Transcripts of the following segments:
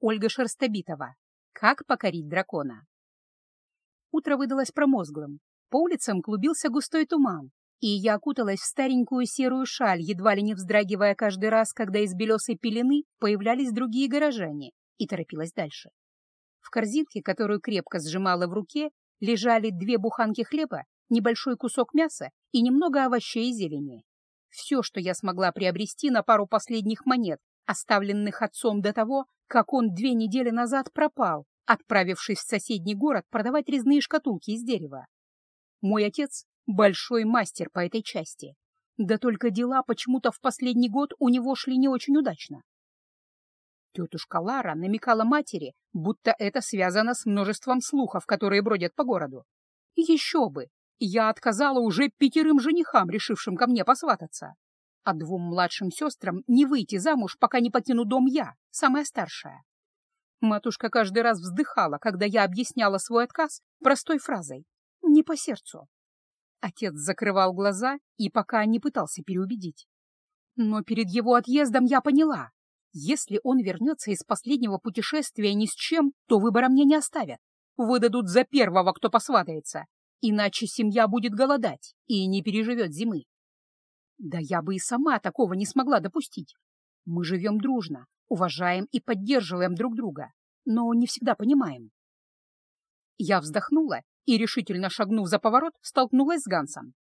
Ольга Шерстобитова. Как покорить дракона. Утро выдалось промозглым. По улицам клубился густой туман, и я окуталась в старенькую серую шаль, едва ли не вздрагивая каждый раз, когда из белесой пелены появлялись другие горожане, и торопилась дальше. В корзинке, которую крепко сжимала в руке, лежали две буханки хлеба, небольшой кусок мяса и немного овощей и зелени. Все, что я смогла приобрести на пару последних монет, оставленных отцом до того, как он две недели назад пропал, отправившись в соседний город продавать резные шкатулки из дерева. Мой отец — большой мастер по этой части. Да только дела почему-то в последний год у него шли не очень удачно. Тетушка Лара намекала матери, будто это связано с множеством слухов, которые бродят по городу. Еще бы! Я отказала уже пятерым женихам, решившим ко мне посвататься. А двум младшим сестрам не выйти замуж, пока не покину дом я, самая старшая. Матушка каждый раз вздыхала, когда я объясняла свой отказ простой фразой «не по сердцу». Отец закрывал глаза и пока не пытался переубедить. Но перед его отъездом я поняла, если он вернется из последнего путешествия ни с чем, то выбора мне не оставят. Выдадут за первого, кто посватается, иначе семья будет голодать и не переживет зимы. Да я бы и сама такого не смогла допустить. Мы живем дружно, уважаем и поддерживаем друг друга, но не всегда понимаем. Я вздохнула и, решительно шагнув за поворот, столкнулась с Гансом.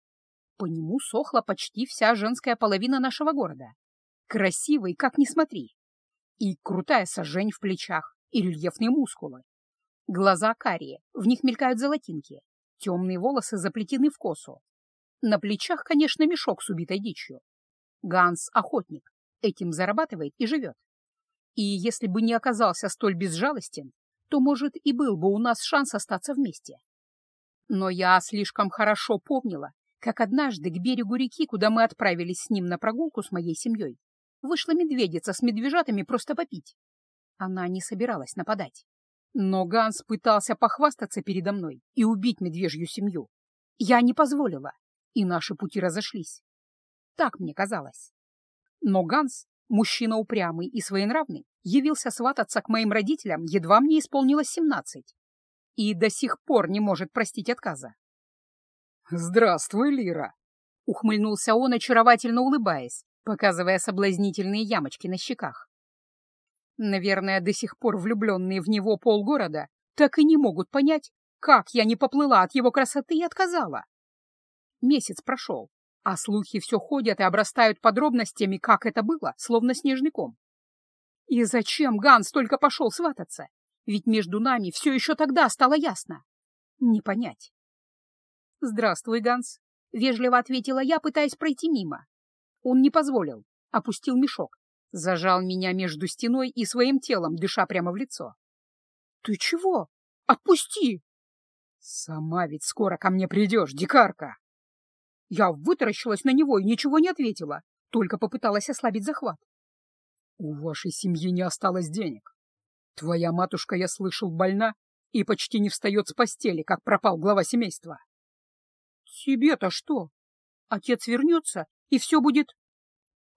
По нему сохла почти вся женская половина нашего города. Красивый, как ни смотри. И крутая сожжень в плечах, и рельефные мускулы. Глаза карие, в них мелькают золотинки. Темные волосы заплетены в косу. На плечах, конечно, мешок с убитой дичью. Ганс — охотник, этим зарабатывает и живет. И если бы не оказался столь безжалостен, то, может, и был бы у нас шанс остаться вместе. Но я слишком хорошо помнила, как однажды к берегу реки, куда мы отправились с ним на прогулку с моей семьей, вышла медведица с медвежатами просто попить. Она не собиралась нападать. Но Ганс пытался похвастаться передо мной и убить медвежью семью. Я не позволила, и наши пути разошлись. Так мне казалось. Но Ганс, мужчина упрямый и своенравный, явился свататься к моим родителям, едва мне исполнилось семнадцать, и до сих пор не может простить отказа. «Здравствуй, Лира!» — ухмыльнулся он, очаровательно улыбаясь, показывая соблазнительные ямочки на щеках. Наверное, до сих пор влюбленные в него полгорода так и не могут понять, как я не поплыла от его красоты и отказала. Месяц прошел, а слухи все ходят и обрастают подробностями, как это было, словно снежный ком. И зачем Ганс только пошел свататься? Ведь между нами все еще тогда стало ясно. Не понять. «Здравствуй, Ганс», — вежливо ответила я, пытаясь пройти мимо. Он не позволил, опустил мешок, зажал меня между стеной и своим телом, дыша прямо в лицо. «Ты чего? Отпусти!» «Сама ведь скоро ко мне придешь, дикарка!» Я вытаращилась на него и ничего не ответила, только попыталась ослабить захват. «У вашей семьи не осталось денег. Твоя матушка, я слышал, больна и почти не встает с постели, как пропал глава семейства». «Тебе-то что? Отец вернется, и все будет...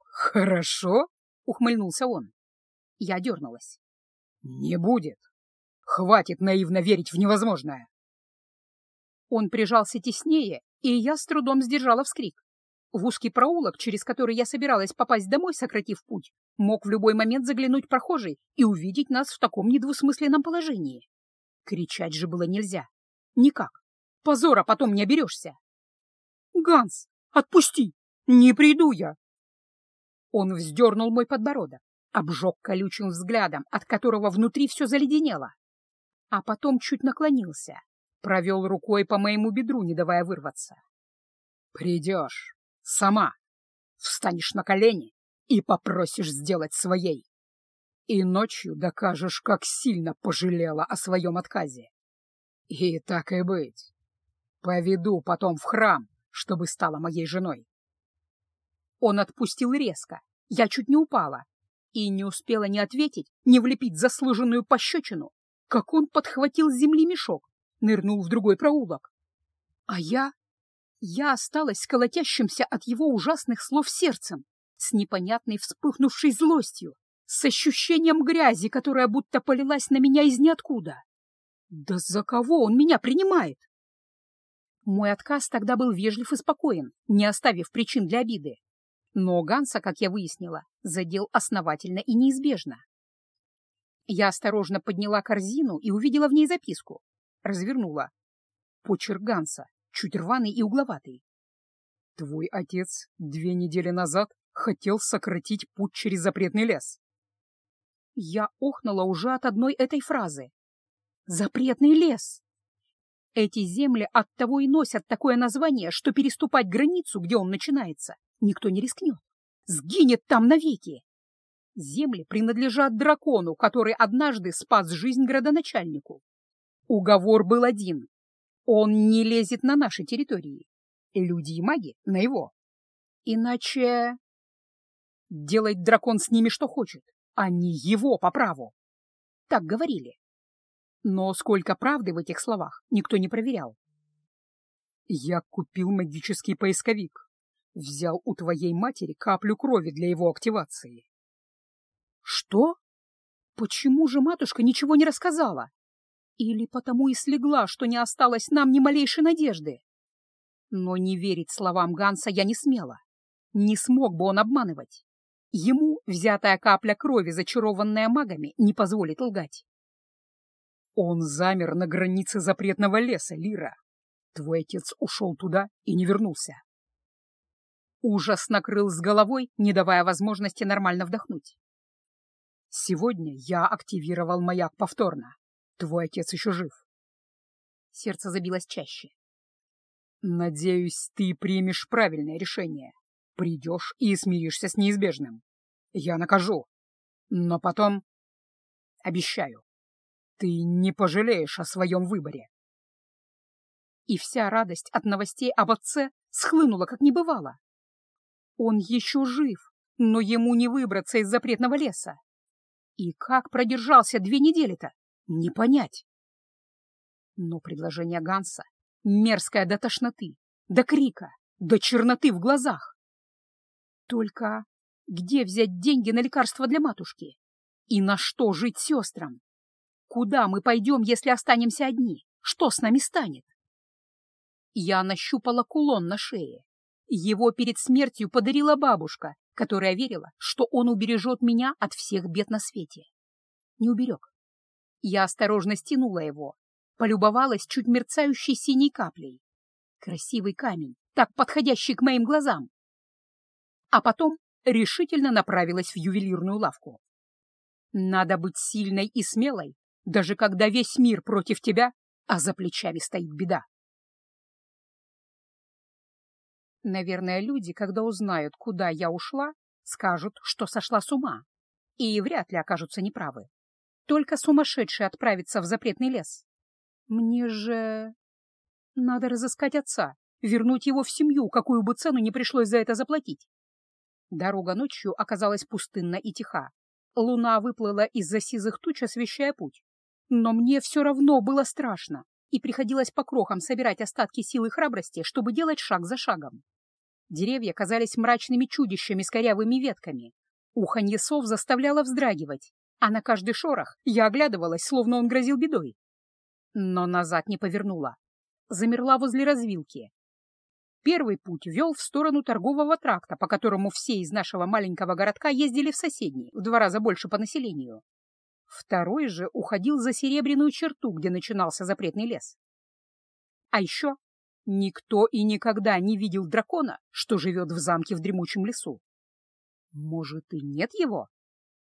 «Хорошо», — ухмыльнулся он. Я дернулась. «Не будет. Хватит наивно верить в невозможное». Он прижался теснее, и я с трудом сдержала вскрик. В узкий проулок, через который я собиралась попасть домой, сократив путь, мог в любой момент заглянуть прохожий и увидеть нас в таком недвусмысленном положении. Кричать же было нельзя. Никак. Позора потом не оберешься. «Ганс, отпусти! Не приду я!» Он вздернул мой подбородок, обжег колючим взглядом, от которого внутри все заледенело. А потом чуть наклонился, провел рукой по моему бедру, не давая вырваться. «Придешь, сама, встанешь на колени и попросишь сделать своей. И ночью докажешь, как сильно пожалела о своем отказе. И так и быть. Поведу потом в храм, чтобы стала моей женой. Он отпустил резко. Я чуть не упала. И не успела ни ответить, ни влепить заслуженную пощечину, как он подхватил с земли мешок, нырнул в другой проулок. А я... Я осталась колотящимся от его ужасных слов сердцем, с непонятной вспыхнувшей злостью, с ощущением грязи, которая будто полилась на меня из ниоткуда. Да за кого он меня принимает? Мой отказ тогда был вежлив и спокоен, не оставив причин для обиды. Но Ганса, как я выяснила, задел основательно и неизбежно. Я осторожно подняла корзину и увидела в ней записку. Развернула. Почерк Ганса, чуть рваный и угловатый. «Твой отец две недели назад хотел сократить путь через запретный лес». Я охнула уже от одной этой фразы. «Запретный лес!» Эти земли оттого и носят такое название, что переступать границу, где он начинается, никто не рискнет. Сгинет там навеки. Земли принадлежат дракону, который однажды спас жизнь градоначальнику. Уговор был один. Он не лезет на наши территории. Люди и маги на его. Иначе... Делает дракон с ними что хочет, а не его по праву. Так говорили. Но сколько правды в этих словах, никто не проверял. Я купил магический поисковик. Взял у твоей матери каплю крови для его активации. Что? Почему же матушка ничего не рассказала? Или потому и слегла, что не осталось нам ни малейшей надежды? Но не верить словам Ганса я не смела. Не смог бы он обманывать. Ему взятая капля крови, зачарованная магами, не позволит лгать. Он замер на границе запретного леса, Лира. Твой отец ушел туда и не вернулся. Ужас накрыл с головой, не давая возможности нормально вдохнуть. Сегодня я активировал маяк повторно. Твой отец еще жив. Сердце забилось чаще. Надеюсь, ты примешь правильное решение. Придешь и смиришься с неизбежным. Я накажу. Но потом... Обещаю, ты не пожалеешь о своем выборе. И вся радость от новостей об отце схлынула, как не бывало. Он еще жив, но ему не выбраться из запретного леса. И как продержался две недели-то, не понять. Но предложение Ганса мерзкое до тошноты, до крика, до черноты в глазах. Только где взять деньги на лекарства для матушки? И на что жить сестрам? Куда мы пойдем, если останемся одни? Что с нами станет? Я нащупала кулон на шее. Его перед смертью подарила бабушка, которая верила, что он убережет меня от всех бед на свете. Не уберег. Я осторожно стянула его, полюбовалась чуть мерцающей синей каплей. Красивый камень, так подходящий к моим глазам. А потом решительно направилась в ювелирную лавку. Надо быть сильной и смелой, даже когда весь мир против тебя, а за плечами стоит беда. Наверное, люди, когда узнают, куда я ушла, скажут, что сошла с ума, и вряд ли окажутся неправы. Только сумасшедший отправится в запретный лес. Мне же... Надо разыскать отца, вернуть его в семью, какую бы цену не пришлось за это заплатить. Дорога ночью оказалась пустынна и тиха. Луна выплыла из-за сизых туч, освещая путь. Но мне все равно было страшно, и приходилось по крохам собирать остатки силы и храбрости, чтобы делать шаг за шагом. Деревья казались мрачными чудищами с корявыми ветками. Уханье сов заставляло вздрагивать, а на каждый шорох я оглядывалась, словно он грозил бедой. Но назад не повернула. Замерла возле развилки. Первый путь вел в сторону торгового тракта, по которому все из нашего маленького городка ездили в соседний, в два раза больше по населению. Второй же уходил за серебряную черту, где начинался запретный лес. А еще никто и никогда не видел дракона, что живет в замке в дремучем лесу. Может, и нет его,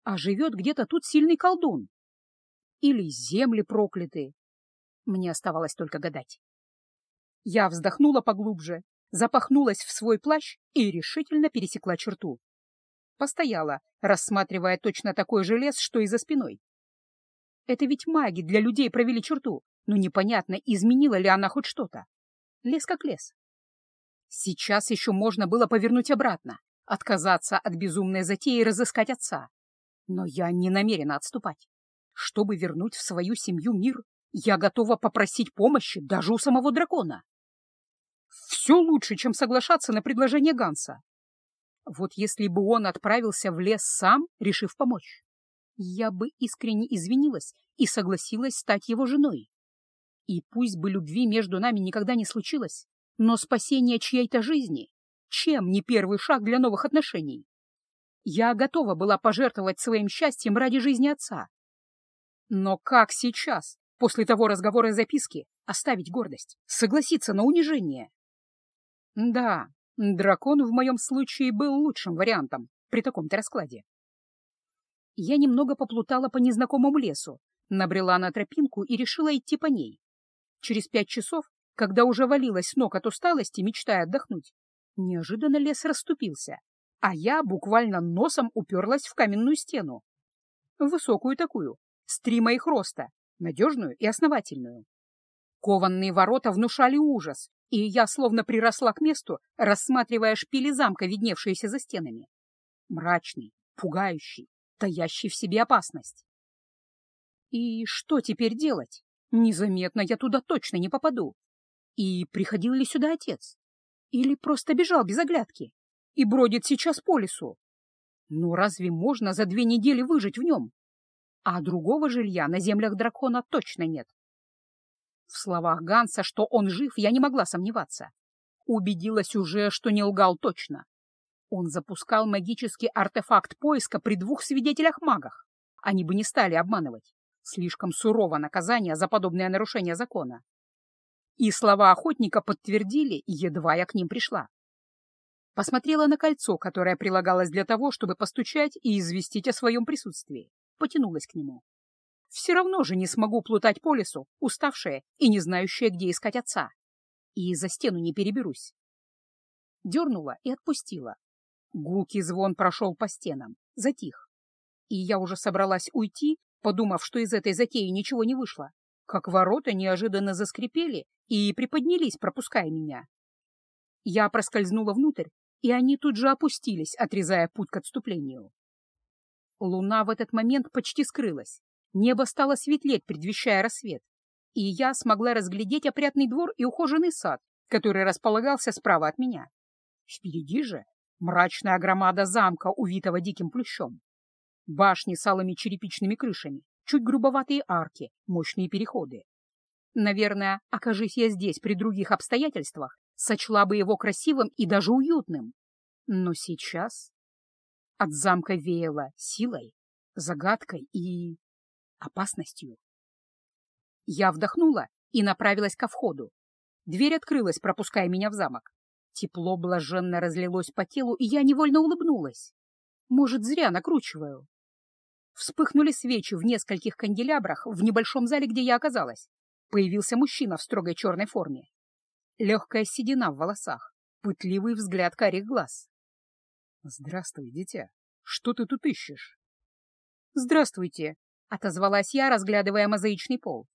а живет где-то тут сильный колдун. Или земли прокляты. Мне оставалось только гадать. Я вздохнула поглубже, запахнулась в свой плащ и решительно пересекла черту. Постояла, рассматривая точно такой же лес, что и за спиной. Это ведь маги для людей провели черту, но непонятно, изменила ли она хоть что-то. Лес как лес. Сейчас еще можно было повернуть обратно, отказаться от безумной затеи и разыскать отца. Но я не намерена отступать. Чтобы вернуть в свою семью мир, я готова попросить помощи даже у самого дракона. Все лучше, чем соглашаться на предложение Ганса. Вот если бы он отправился в лес сам, решив помочь, я бы искренне извинилась и согласилась стать его женой. И пусть бы любви между нами никогда не случилось, но спасение чьей-то жизни чем не первый шаг для новых отношений? Я готова была пожертвовать своим счастьем ради жизни отца. Но как сейчас, после того разговора и записки, оставить гордость, согласиться на унижение? Да, дракон в моем случае был лучшим вариантом при таком-то раскладе. Я немного поплутала по незнакомому лесу, набрела на тропинку и решила идти по ней. Через пять часов, когда уже валилась с ног от усталости, мечтая отдохнуть, неожиданно лес расступился, а я буквально носом уперлась в каменную стену. Высокую такую, с три моих роста, надежную и основательную. Кованные ворота внушали ужас, и я словно приросла к месту, рассматривая шпили замка, видневшиеся за стенами. Мрачный, пугающий, таящий в себе опасность. И что теперь делать? Незаметно я туда точно не попаду. И приходил ли сюда отец? Или просто бежал без оглядки и бродит сейчас по лесу? Ну разве можно за две недели выжить в нем? А другого жилья на землях дракона точно нет. В словах Ганса, что он жив, я не могла сомневаться. Убедилась уже, что не лгал точно. Он запускал магический артефакт поиска при двух свидетелях-магах. Они бы не стали обманывать. Слишком сурово наказание за подобное нарушение закона. И слова охотника подтвердили, едва я к ним пришла. Посмотрела на кольцо, которое прилагалось для того, чтобы постучать и известить о своем присутствии. Потянулась к нему. Все равно же не смогу плутать по лесу, уставшая и не знающая, где искать отца. И за стену не переберусь. Дернула и отпустила. Гулкий звон прошел по стенам, затих. И я уже собралась уйти, подумав, что из этой затеи ничего не вышло, как ворота неожиданно заскрипели и приподнялись, пропуская меня. Я проскользнула внутрь, и они тут же опустились, отрезая путь к отступлению. Луна в этот момент почти скрылась. Небо стало светлеть, предвещая рассвет, и я смогла разглядеть опрятный двор и ухоженный сад, который располагался справа от меня. Впереди же мрачная громада замка, увитого диким плющом. Башни с алыми черепичными крышами, чуть грубоватые арки, мощные переходы. Наверное, окажись я здесь при других обстоятельствах, сочла бы его красивым и даже уютным. Но сейчас от замка веяло силой, загадкой и опасностью. Я вдохнула и направилась ко входу. Дверь открылась, пропуская меня в замок. Тепло блаженно разлилось по телу, и я невольно улыбнулась. Может, зря накручиваю. Вспыхнули свечи в нескольких канделябрах в небольшом зале, где я оказалась. Появился мужчина в строгой черной форме. Легкая седина в волосах, пытливый взгляд карих глаз. «Здравствуй, дитя. Что ты тут ищешь?» «Здравствуйте», — отозвалась я, разглядывая мозаичный пол.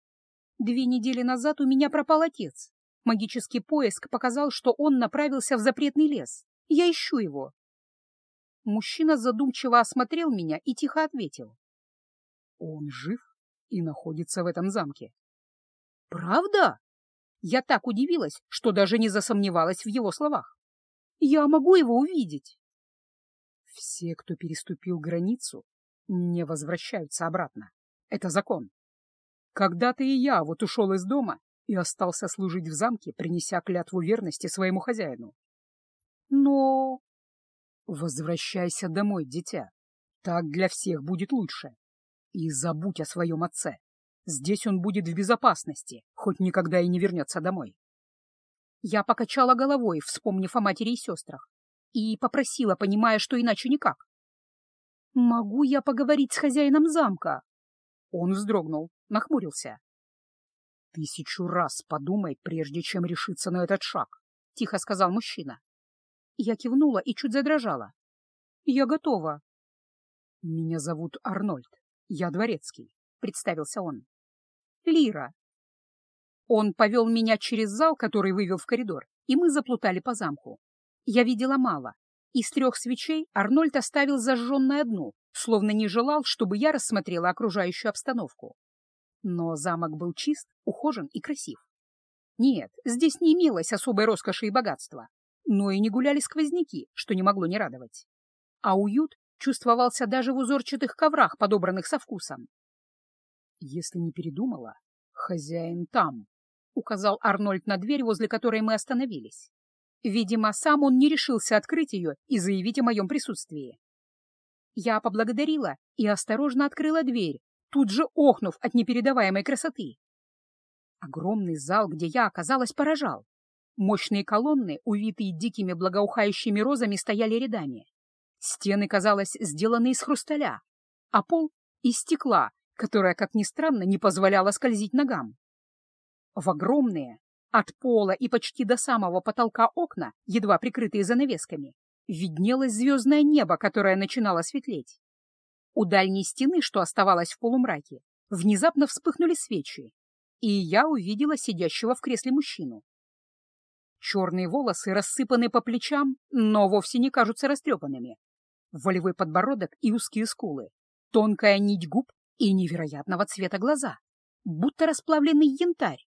«Две недели назад у меня пропал отец. Магический поиск показал, что он направился в запретный лес. Я ищу его. Мужчина задумчиво осмотрел меня и тихо ответил. Он жив и находится в этом замке. Правда? Я так удивилась, что даже не засомневалась в его словах. Я могу его увидеть. Все, кто переступил границу, не возвращаются обратно. Это закон. Когда-то и я вот ушел из дома и остался служить в замке, принеся клятву верности своему хозяину. Но Возвращайся домой, дитя. Так для всех будет лучше. И забудь о своем отце. Здесь он будет в безопасности, хоть никогда и не вернется домой. Я покачала головой, вспомнив о матери и сестрах, и попросила, понимая, что иначе никак. «Могу я поговорить с хозяином замка?» Он вздрогнул, нахмурился. «Тысячу раз подумай, прежде чем решиться на этот шаг», — тихо сказал мужчина. Я кивнула и чуть задрожала. «Я готова». «Меня зовут Арнольд. Я дворецкий», — представился он. «Лира». Он повел меня через зал, который вывел в коридор, и мы заплутали по замку. Я видела мало. Из трех свечей Арнольд оставил зажженной одну, словно не желал, чтобы я рассмотрела окружающую обстановку. Но замок был чист, ухожен и красив. Нет, здесь не имелось особой роскоши и богатства но и не гуляли сквозняки, что не могло не радовать. А уют чувствовался даже в узорчатых коврах, подобранных со вкусом. «Если не передумала, хозяин там», — указал Арнольд на дверь, возле которой мы остановились. Видимо, сам он не решился открыть ее и заявить о моем присутствии. Я поблагодарила и осторожно открыла дверь, тут же охнув от непередаваемой красоты. Огромный зал, где я оказалась, поражал. Мощные колонны, увитые дикими благоухающими розами, стояли рядами. Стены, казалось, сделаны из хрусталя, а пол — из стекла, которое, как ни странно, не позволяло скользить ногам. В огромные, от пола и почти до самого потолка окна, едва прикрытые занавесками, виднелось звездное небо, которое начинало светлеть. У дальней стены, что оставалось в полумраке, внезапно вспыхнули свечи, и я увидела сидящего в кресле мужчину. Черные волосы рассыпаны по плечам, но вовсе не кажутся растрепанными. Волевой подбородок и узкие скулы, тонкая нить губ и невероятного цвета глаза, будто расплавленный янтарь.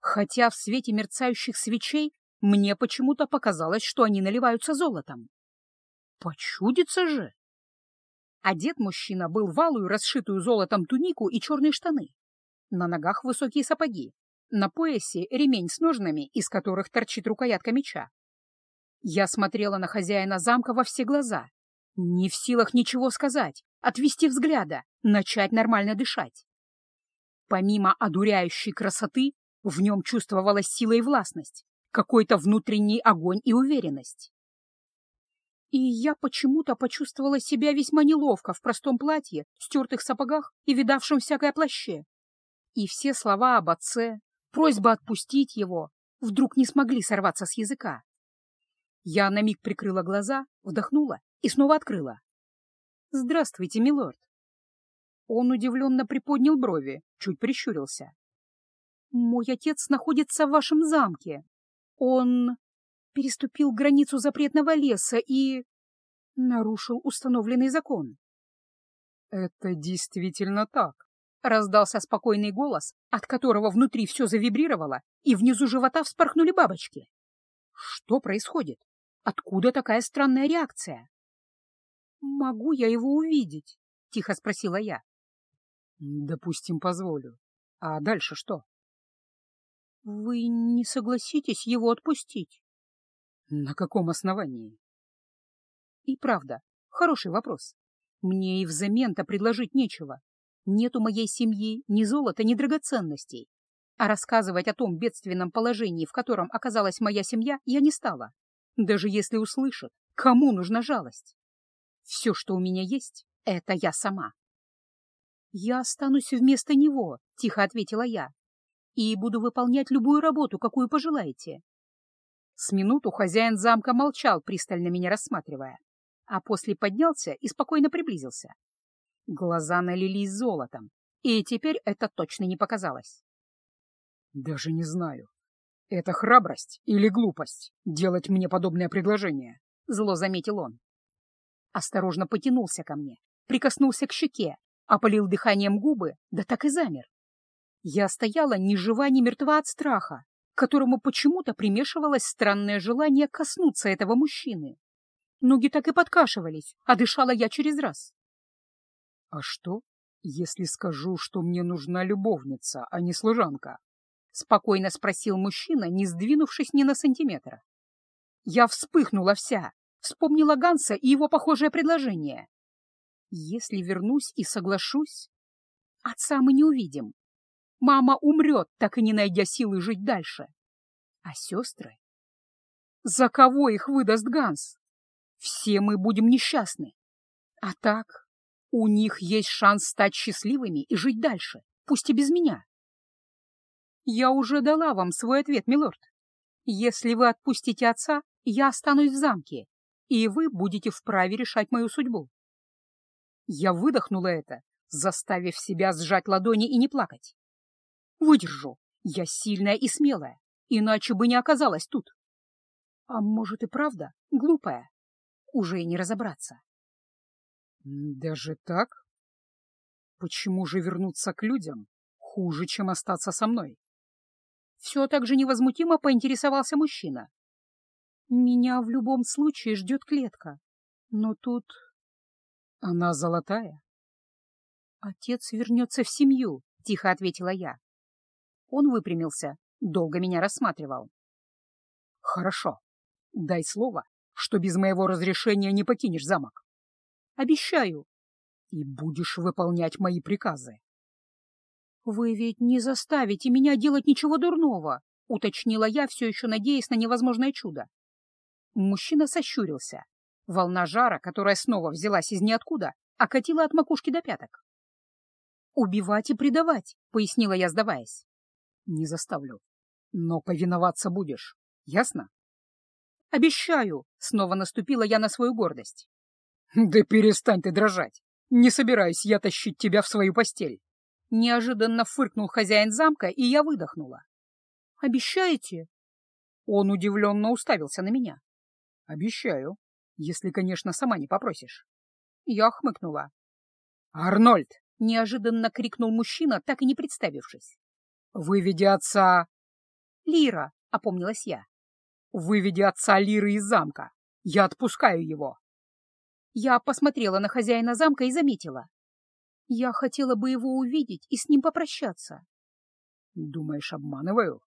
Хотя в свете мерцающих свечей мне почему-то показалось, что они наливаются золотом. Почудится же! Одет мужчина был в алую, расшитую золотом тунику и черные штаны. На ногах высокие сапоги, на поясе ремень с ножнами, из которых торчит рукоятка меча. Я смотрела на хозяина замка во все глаза, не в силах ничего сказать, отвести взгляда, начать нормально дышать. Помимо одуряющей красоты, в нем чувствовалась сила и властность, какой-то внутренний огонь и уверенность. И я почему-то почувствовала себя весьма неловко в простом платье, стертых сапогах и видавшем всякое плаще. И все слова об отце, просьба отпустить его, вдруг не смогли сорваться с языка. Я на миг прикрыла глаза, вдохнула и снова открыла. «Здравствуйте, милорд!» Он удивленно приподнял брови, чуть прищурился. «Мой отец находится в вашем замке. Он переступил границу запретного леса и нарушил установленный закон». «Это действительно так», Раздался спокойный голос, от которого внутри все завибрировало, и внизу живота вспорхнули бабочки. Что происходит? Откуда такая странная реакция? «Могу я его увидеть?» — тихо спросила я. «Допустим, позволю. А дальше что?» «Вы не согласитесь его отпустить?» «На каком основании?» «И правда, хороший вопрос. Мне и взамен-то предложить нечего. Нет у моей семьи ни золота, ни драгоценностей. А рассказывать о том бедственном положении, в котором оказалась моя семья, я не стала. Даже если услышат, кому нужна жалость? Все, что у меня есть, — это я сама. «Я останусь вместо него», — тихо ответила я, «и буду выполнять любую работу, какую пожелаете». С минуту хозяин замка молчал, пристально меня рассматривая, а после поднялся и спокойно приблизился. Глаза налились золотом, и теперь это точно не показалось. «Даже не знаю, это храбрость или глупость делать мне подобное предложение», — зло заметил он. Осторожно потянулся ко мне, прикоснулся к щеке, опалил дыханием губы, да так и замер. Я стояла ни жива, ни мертва от страха, к которому почему-то примешивалось странное желание коснуться этого мужчины. Ноги так и подкашивались, а дышала я через раз. «А что, если скажу, что мне нужна любовница, а не служанка?» — спокойно спросил мужчина, не сдвинувшись ни на сантиметр. Я вспыхнула вся, вспомнила Ганса и его похожее предложение. Если вернусь и соглашусь, отца мы не увидим. Мама умрет, так и не найдя силы жить дальше. А сестры? За кого их выдаст Ганс? Все мы будем несчастны. А так, у них есть шанс стать счастливыми и жить дальше, пусть и без меня. Я уже дала вам свой ответ, милорд. Если вы отпустите отца, я останусь в замке, и вы будете вправе решать мою судьбу. Я выдохнула это, заставив себя сжать ладони и не плакать. Выдержу, я сильная и смелая, иначе бы не оказалась тут. А может и правда глупая, уже и не разобраться. Даже так? Почему же вернуться к людям хуже, чем остаться со мной? Все так же невозмутимо поинтересовался мужчина. Меня в любом случае ждет клетка, но тут Она золотая. Отец вернется в семью, тихо ответила я. Он выпрямился, долго меня рассматривал. Хорошо. Дай слово, что без моего разрешения не покинешь замок. Обещаю. И будешь выполнять мои приказы. Вы ведь не заставите меня делать ничего дурного, уточнила я, все еще надеясь на невозможное чудо. Мужчина сощурился. Волна жара, которая снова взялась из ниоткуда, окатила от макушки до пяток. «Убивать и предавать», — пояснила я, сдаваясь. «Не заставлю. Но повиноваться будешь. Ясно?» «Обещаю!» — снова наступила я на свою гордость. «Да перестань ты дрожать! Не собираюсь я тащить тебя в свою постель!» Неожиданно фыркнул хозяин замка, и я выдохнула. «Обещаете?» Он удивленно уставился на меня. «Обещаю, если, конечно, сама не попросишь». Я хмыкнула. «Арнольд!» — неожиданно крикнул мужчина, так и не представившись. «Выведи отца!» «Лира!» — опомнилась я. Выведи отца Лиры из замка. Я отпускаю его. Я посмотрела на хозяина замка и заметила. Я хотела бы его увидеть и с ним попрощаться. Думаешь, обманываю?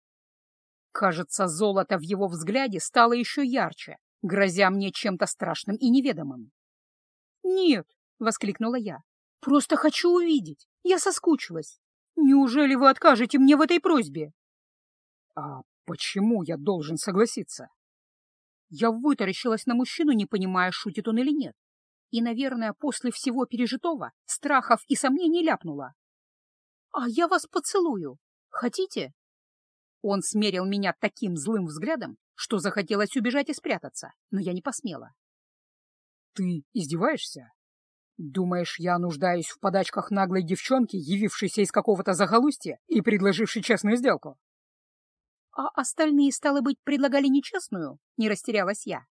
Кажется, золото в его взгляде стало еще ярче, грозя мне чем-то страшным и неведомым. «Нет!» — воскликнула я. «Просто хочу увидеть. Я соскучилась. Неужели вы откажете мне в этой просьбе?» «А Почему я должен согласиться? Я вытаращилась на мужчину, не понимая, шутит он или нет. И, наверное, после всего пережитого, страхов и сомнений ляпнула. «А я вас поцелую. Хотите?» Он смерил меня таким злым взглядом, что захотелось убежать и спрятаться, но я не посмела. «Ты издеваешься? Думаешь, я нуждаюсь в подачках наглой девчонки, явившейся из какого-то захолустья и предложившей честную сделку?» «А остальные, стало быть, предлагали нечестную?» — не растерялась я.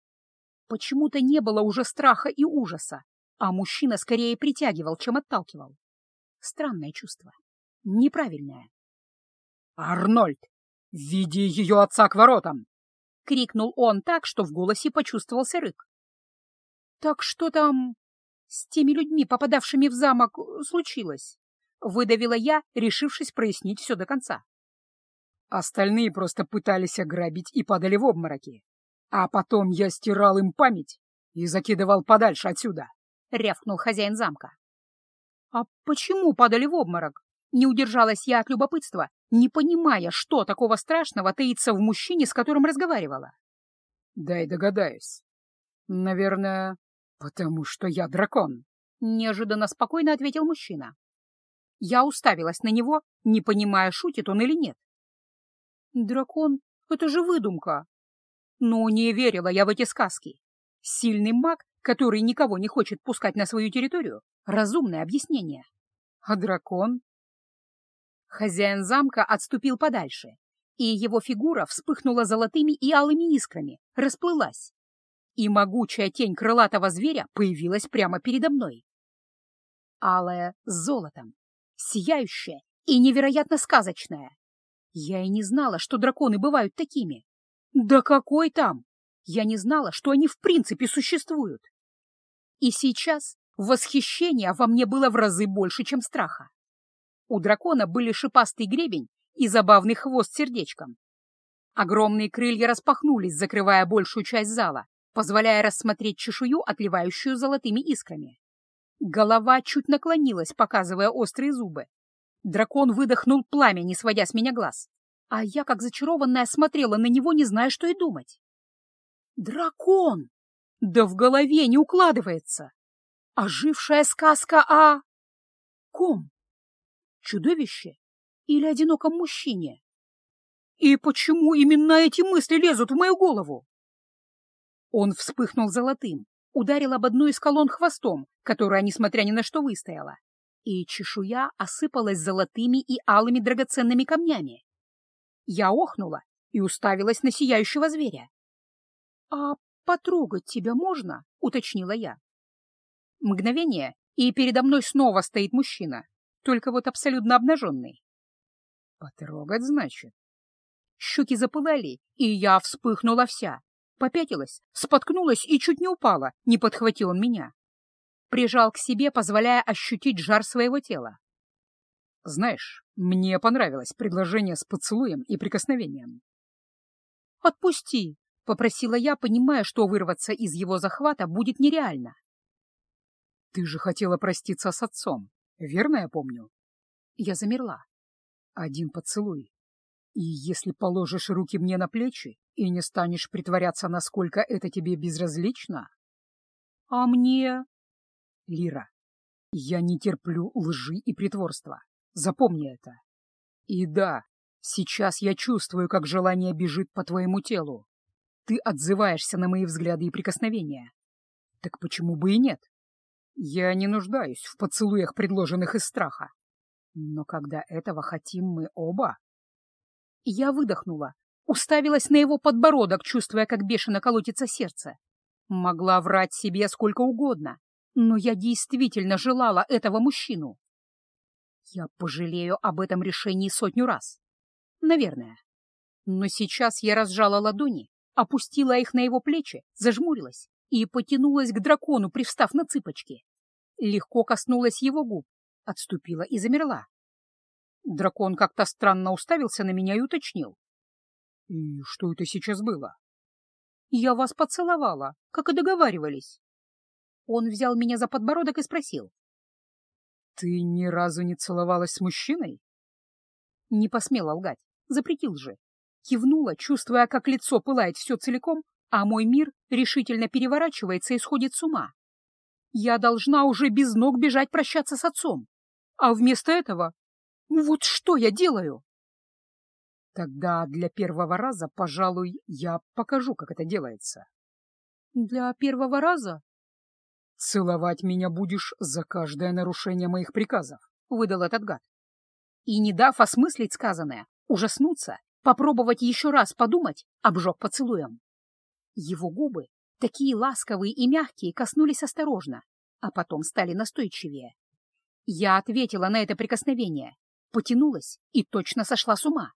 Почему-то не было уже страха и ужаса, а мужчина скорее притягивал, чем отталкивал. Странное чувство. Неправильное. «Арнольд, веди ее отца к воротам!» — крикнул он так, что в голосе почувствовался рык. «Так что там с теми людьми, попадавшими в замок, случилось?» — выдавила я, решившись прояснить все до конца. Остальные просто пытались ограбить и падали в обмороки. А потом я стирал им память и закидывал подальше отсюда, — рявкнул хозяин замка. — А почему падали в обморок? Не удержалась я от любопытства, не понимая, что такого страшного таится в мужчине, с которым разговаривала. — Дай догадаюсь. Наверное, потому что я дракон, — неожиданно спокойно ответил мужчина. Я уставилась на него, не понимая, шутит он или нет. Дракон — это же выдумка. Но не верила я в эти сказки. Сильный маг, который никого не хочет пускать на свою территорию, разумное объяснение. А дракон? Хозяин замка отступил подальше, и его фигура вспыхнула золотыми и алыми искрами, расплылась. И могучая тень крылатого зверя появилась прямо передо мной. Алая с золотом, сияющая и невероятно сказочная. Я и не знала, что драконы бывают такими. Да какой там? Я не знала, что они в принципе существуют. И сейчас восхищение во мне было в разы больше, чем страха. У дракона были шипастый гребень и забавный хвост сердечком. Огромные крылья распахнулись, закрывая большую часть зала, позволяя рассмотреть чешую, отливающую золотыми искрами. Голова чуть наклонилась, показывая острые зубы, Дракон выдохнул пламя, не сводя с меня глаз. А я, как зачарованная, смотрела на него, не зная, что и думать. Дракон! Да в голове не укладывается! Ожившая сказка о... Ком? Чудовище? Или одиноком мужчине? И почему именно эти мысли лезут в мою голову? Он вспыхнул золотым, ударил об одну из колонн хвостом, которая, несмотря ни на что, выстояла и чешуя осыпалась золотыми и алыми драгоценными камнями. Я охнула и уставилась на сияющего зверя. — А потрогать тебя можно? — уточнила я. Мгновение, и передо мной снова стоит мужчина, только вот абсолютно обнаженный. — Потрогать, значит? Щеки запылали, и я вспыхнула вся. Попятилась, споткнулась и чуть не упала, не подхватил он меня. прижал к себе, позволяя ощутить жар своего тела. «Знаешь, мне понравилось предложение с поцелуем и прикосновением». «Отпусти!» — попросила я, понимая, что вырваться из его захвата будет нереально. «Ты же хотела проститься с отцом, верно я помню?» Я замерла. «Один поцелуй. И если положишь руки мне на плечи и не станешь притворяться, насколько это тебе безразлично...» «А мне...» «Лира, я не терплю лжи и притворства. Запомни это. И да, сейчас я чувствую, как желание бежит по твоему телу. Ты отзываешься на мои взгляды и прикосновения. Так почему бы и нет? Я не нуждаюсь в поцелуях, предложенных из страха. Но когда этого хотим мы оба... Я выдохнула, уставилась на его подбородок, чувствуя, как бешено колотится сердце. Могла врать себе сколько угодно, но я действительно желала этого мужчину. Я пожалею об этом решении сотню раз. Наверное. Но сейчас я разжала ладони, опустила их на его плечи, зажмурилась и потянулась к дракону, привстав на цыпочки. Легко коснулась его губ, отступила и замерла. Дракон как-то странно уставился на меня и уточнил. — И что это сейчас было? — Я вас поцеловала, как и договаривались. Он взял меня за подбородок и спросил. — Ты ни разу не целовалась с мужчиной? Не посмела лгать, запретил же. Кивнула, чувствуя, как лицо пылает все целиком, а мой мир решительно переворачивается и сходит с ума. Я должна уже без ног бежать прощаться с отцом. А вместо этого... Вот что я делаю? Тогда для первого раза, пожалуй, я покажу, как это делается. Для первого раза? Целовать меня будешь за каждое нарушение моих приказов, — выдал этот гад. И, не дав осмыслить сказанное, ужаснуться, попробовать еще раз подумать, обжег поцелуем. Его губы такие ласковые и мягкие, коснулись осторожно, а потом стали настойчивее. Я ответила на это прикосновение, потянулась и точно сошла с ума.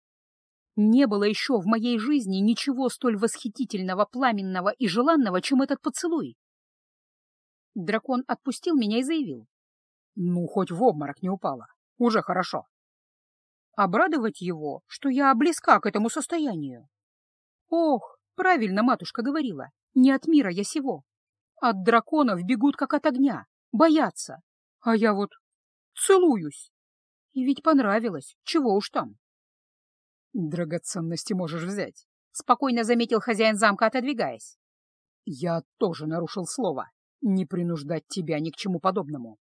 Не было еще в моей жизни ничего столь восхитительного, пламенного и желанного, чем этот поцелуй. Дракон отпустил меня и заявил. «Ну, хоть в обморок не упала. Уже хорошо». Обрадовать его, что я близка к этому состоянию. Ох, правильно матушка говорила. Не от мира я сего. От драконов бегут, как от огня, боятся. А я вот целуюсь. И ведь понравилось, чего уж там. Драгоценности можешь взять, — спокойно заметил хозяин замка, отодвигаясь. Я тоже нарушил слово. Не принуждать тебя ни к чему подобному.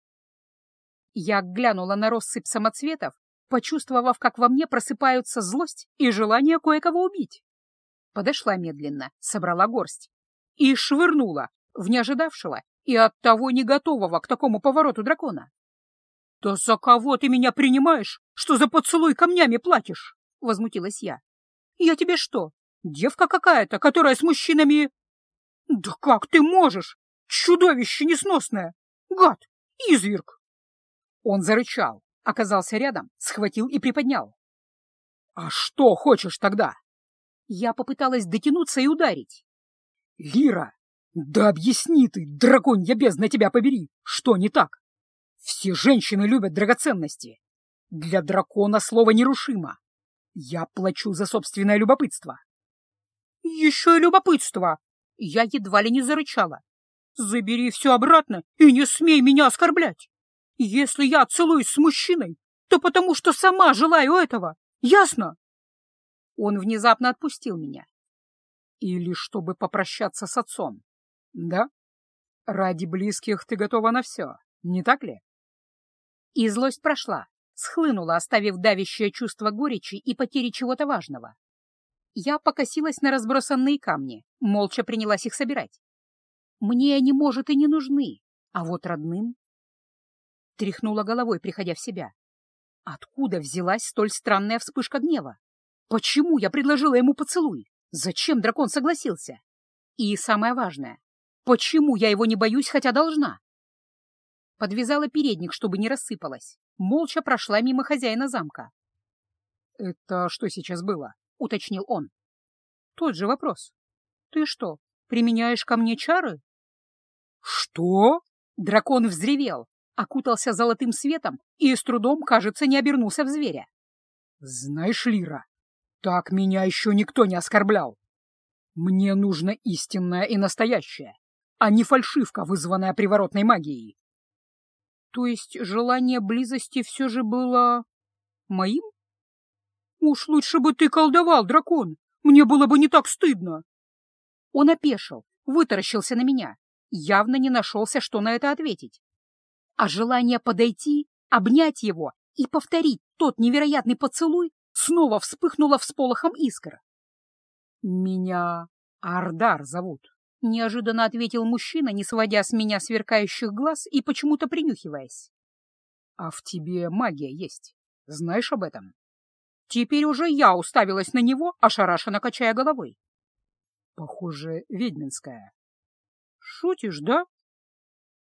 Я глянула на россыпь самоцветов, почувствовав, как во мне просыпаются злость и желание кое-кого убить. Подошла медленно, собрала горсть и швырнула в неожидавшего и оттого не готового к такому повороту дракона. — Да за кого ты меня принимаешь, что за поцелуй камнями платишь? — возмутилась я. — Я тебе что, девка какая-то, которая с мужчинами... — Да как ты можешь? Чудовище несносное! Гад! Изверг! Он зарычал, оказался рядом, схватил и приподнял. — А что хочешь тогда? Я попыталась дотянуться и ударить. Лира, да объясни ты, драконья бездна тебя побери, что не так? Все женщины любят драгоценности. Для дракона слово нерушимо. Я плачу за собственное любопытство. Еще и любопытство. Я едва ли не зарычала. Забери все обратно и не смей меня оскорблять. Если я целуюсь с мужчиной, то потому что сама желаю этого. Ясно? Он внезапно отпустил меня. Или чтобы попрощаться с отцом. Да? Ради близких ты готова на все, не так ли? И злость прошла, схлынула, оставив давящее чувство горечи и потери чего-то важного. Я покосилась на разбросанные камни, молча принялась их собирать. Мне они, может, и не нужны, а вот родным... Тряхнула головой, приходя в себя. Откуда взялась столь странная вспышка гнева? Почему я предложила ему поцелуй? Зачем дракон согласился? И самое важное, почему я его не боюсь, хотя должна? Подвязала передник, чтобы не рассыпалась. Молча прошла мимо хозяина замка. — Это что сейчас было? — уточнил он. — Тот же вопрос. — Ты что, применяешь ко мне чары? — Что? Дракон взревел, окутался золотым светом и с трудом, кажется, не обернулся в зверя. «Знаешь, Лира, так меня еще никто не оскорблял. Мне нужно истинное и настоящее, а не фальшивка, вызванная приворотной магией». То есть желание близости все же было... моим? Уж лучше бы ты колдовал, дракон, мне было бы не так стыдно. Он опешил, вытаращился на меня, явно не нашелся, что на это ответить. А желание подойти, обнять его и повторить тот невероятный поцелуй снова вспыхнуло всполохом искр. «Меня Ардар зовут», — неожиданно ответил мужчина, не сводя с меня сверкающих глаз и почему-то принюхиваясь. «А в тебе магия есть. Знаешь об этом?» Теперь уже я уставилась на него, ошарашенно качая головой. «Похоже, ведьминская». «Шутишь, да?»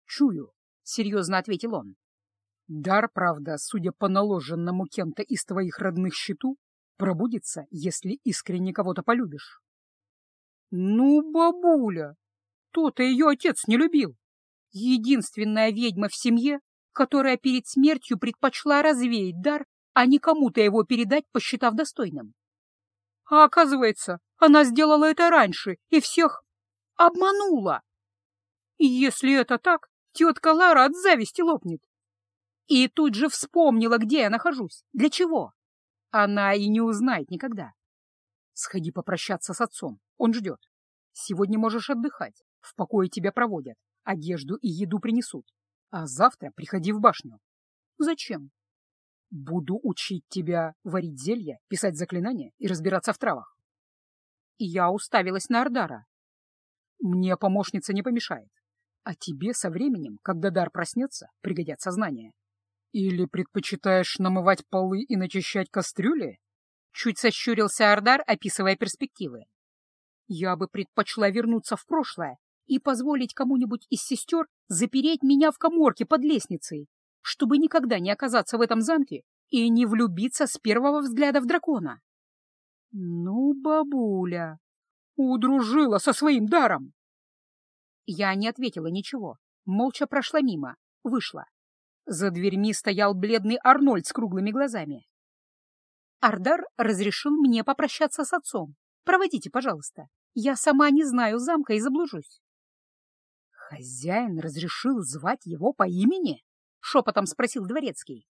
«Чую», — серьезно ответил он. Дар, правда, судя по наложенному кем-то из твоих родных щиту, пробудится, если искренне кого-то полюбишь. Ну, бабуля, то-то ее отец не любил. Единственная ведьма в семье, которая перед смертью предпочла развеять дар, а не кому-то его передать, посчитав достойным. А оказывается, она сделала это раньше и всех обманула. И если это так, тетка Лара от зависти лопнет. И тут же вспомнила, где я нахожусь, для чего. Она и не узнает никогда. Сходи попрощаться с отцом, он ждет. Сегодня можешь отдыхать, в покое тебя проводят, одежду и еду принесут. А завтра приходи в башню. Зачем? Буду учить тебя варить зелья, писать заклинания и разбираться в травах. И я уставилась на Ардара. Мне помощница не помешает. А тебе со временем, когда дар проснется, пригодятся знания. Или предпочитаешь намывать полы и начищать кастрюли? Чуть сощурился Ардар, описывая перспективы. Я бы предпочла вернуться в прошлое и позволить кому-нибудь из сестер запереть меня в коморке под лестницей, чтобы никогда не оказаться в этом замке и не влюбиться с первого взгляда в дракона. Ну, бабуля, удружила со своим даром. Я не ответила ничего, молча прошла мимо, вышла. За дверьми стоял бледный Арнольд с круглыми глазами. Ардар разрешил мне попрощаться с отцом. Проводите, пожалуйста. Я сама не знаю замка и заблужусь. Хозяин разрешил звать его по имени? Шепотом спросил дворецкий.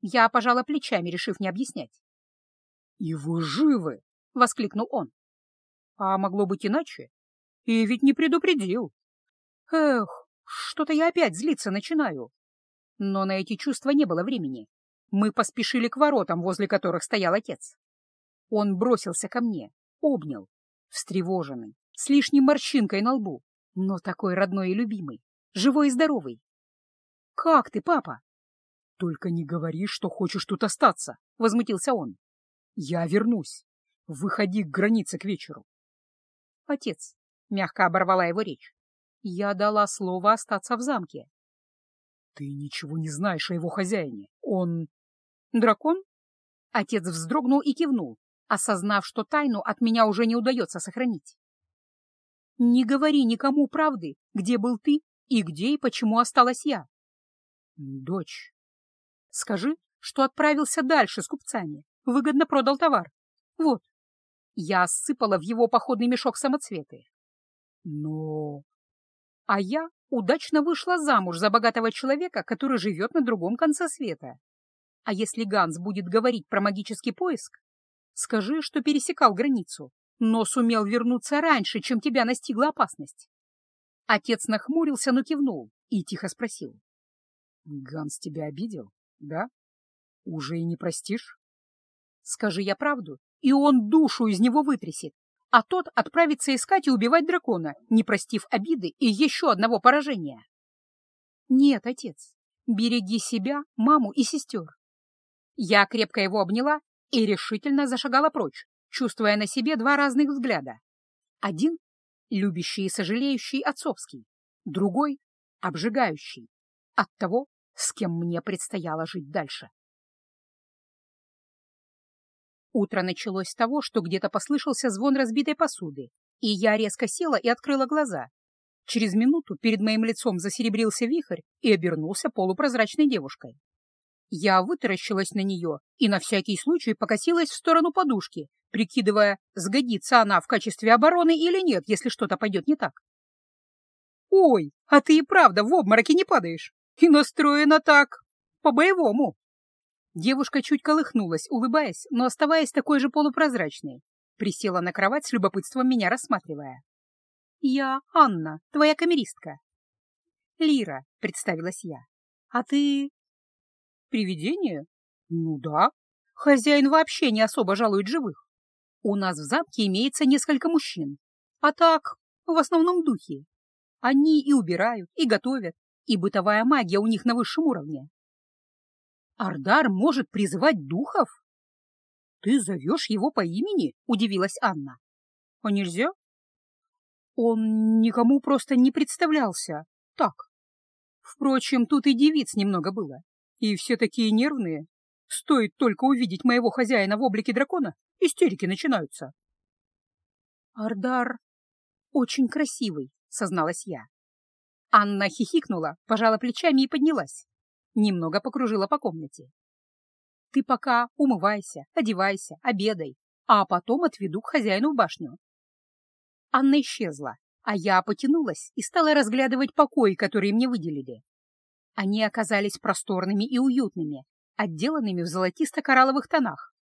Я пожала плечами, решив не объяснять. «И вы живы!» — воскликнул он. «А могло быть иначе? И ведь не предупредил. Эх, что-то я опять злиться начинаю. Но на эти чувства не было времени. Мы поспешили к воротам, возле которых стоял отец. Он бросился ко мне, обнял, встревоженный, с лишней морщинкой на лбу, но такой родной и любимый, живой и здоровый. «Как ты, папа?» «Только не говори, что хочешь тут остаться», — возмутился он. «Я вернусь. Выходи к границе к вечеру». «Отец», — мягко оборвала его речь, — «я дала слово остаться в замке. «Ты ничего не знаешь о его хозяине. Он...» «Дракон?» Отец вздрогнул и кивнул, осознав, что тайну от меня уже не удается сохранить. «Не говори никому правды, где был ты и где и почему осталась я». «Дочь...» «Скажи, что отправился дальше с купцами, выгодно продал товар. Вот». Я осыпала в его походный мешок самоцветы. «Но...» А я удачно вышла замуж за богатого человека, который живет на другом конце света. А если Ганс будет говорить про магический поиск, скажи, что пересекал границу, но сумел вернуться раньше, чем тебя настигла опасность. Отец нахмурился, но кивнул и тихо спросил. — Ганс тебя обидел, да? Уже и не простишь? Скажи я правду, и он душу из него вытрясет, а тот отправится искать и убивать дракона, не простив обиды и еще одного поражения. Нет, отец, береги себя, маму и сестер. Я крепко его обняла и решительно зашагала прочь, чувствуя на себе два разных взгляда. Один — любящий и сожалеющий отцовский, другой — обжигающий от того, с кем мне предстояло жить дальше. Утро началось с того, что где-то послышался звон разбитой посуды, и я резко села и открыла глаза. Через минуту перед моим лицом засеребрился вихрь и обернулся полупрозрачной девушкой. Я вытаращилась на нее и на всякий случай покосилась в сторону подушки, прикидывая, сгодится она в качестве обороны или нет, если что-то пойдет не так. «Ой, а ты и правда в обмороке не падаешь, и настроена так, по-боевому!» Девушка чуть колыхнулась, улыбаясь, но оставаясь такой же полупрозрачной. Присела на кровать с любопытством меня рассматривая. «Я Анна, твоя камеристка». «Лира», — представилась я. «А ты Привидение? Ну да. Хозяин вообще не особо жалует живых. У нас в замке имеется несколько мужчин. А так, в основном духи. Они и убирают, и готовят, и бытовая магия у них на высшем уровне. Ардар может призывать духов? Ты зовешь его по имени? Удивилась Анна. А нельзя? Он никому просто не представлялся. Так. Впрочем, тут и девиц немного было. И все такие нервные. Стоит только увидеть моего хозяина в облике дракона, истерики начинаются. Ардар очень красивый, созналась я. Анна хихикнула, пожала плечами и поднялась. Немного покружила по комнате. Ты пока умывайся, одевайся, обедай, а потом отведу к хозяину в башню. Анна исчезла, а я потянулась и стала разглядывать покой, который мне выделили. Они оказались просторными и уютными, отделанными в золотисто-коралловых тонах.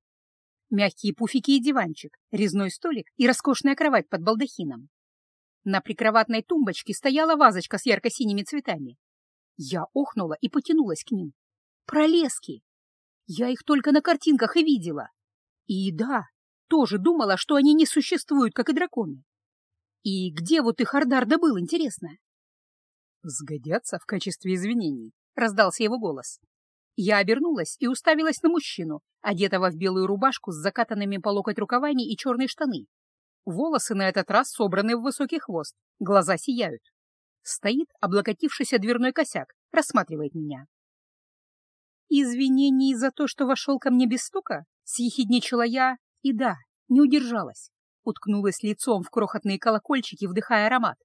Мягкие пуфики и диванчик, резной столик и роскошная кровать под балдахином. На прикроватной тумбочке стояла вазочка с ярко-синими цветами. Я охнула и потянулась к ним. Пролески! Я их только на картинках и видела. И да, тоже думала, что они не существуют, как и драконы. И где вот их Ардар добыл, интересно? «Сгодятся в качестве извинений», — раздался его голос. Я обернулась и уставилась на мужчину, одетого в белую рубашку с закатанными по локоть рукавами и черные штаны. Волосы на этот раз собраны в высокий хвост, глаза сияют. Стоит, облокотившийся дверной косяк, рассматривает меня. «Извинений за то, что вошел ко мне без стука?» — съехидничала я, и да, не удержалась. Уткнулась лицом в крохотные колокольчики, вдыхая аромат.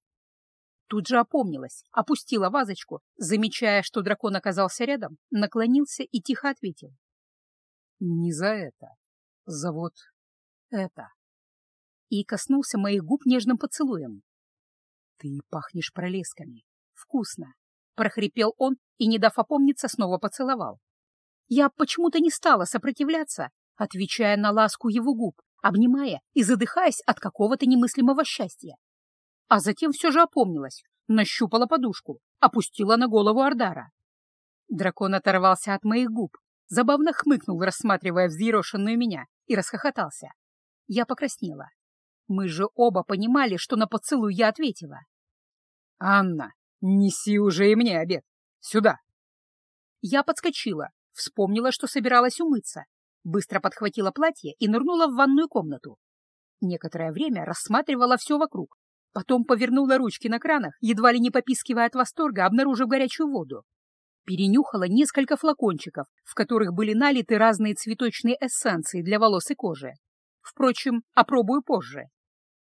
Тут же опомнилась, опустила вазочку, замечая, что дракон оказался рядом, наклонился и тихо ответил. «Не за это. За вот это». И коснулся моих губ нежным поцелуем. «Ты пахнешь пролесками. Вкусно!» — прохрипел он и, не дав опомниться, снова поцеловал. Я почему-то не стала сопротивляться, отвечая на ласку его губ, обнимая и задыхаясь от какого-то немыслимого счастья а затем все же опомнилась, нащупала подушку, опустила на голову Ардара. Дракон оторвался от моих губ, забавно хмыкнул, рассматривая взъерошенную меня, и расхохотался. Я покраснела. Мы же оба понимали, что на поцелуй я ответила. «Анна, неси уже и мне обед. Сюда!» Я подскочила, вспомнила, что собиралась умыться, быстро подхватила платье и нырнула в ванную комнату. Некоторое время рассматривала все вокруг, Потом повернула ручки на кранах, едва ли не попискивая от восторга, обнаружив горячую воду. Перенюхала несколько флакончиков, в которых были налиты разные цветочные эссенции для волос и кожи. Впрочем, опробую позже.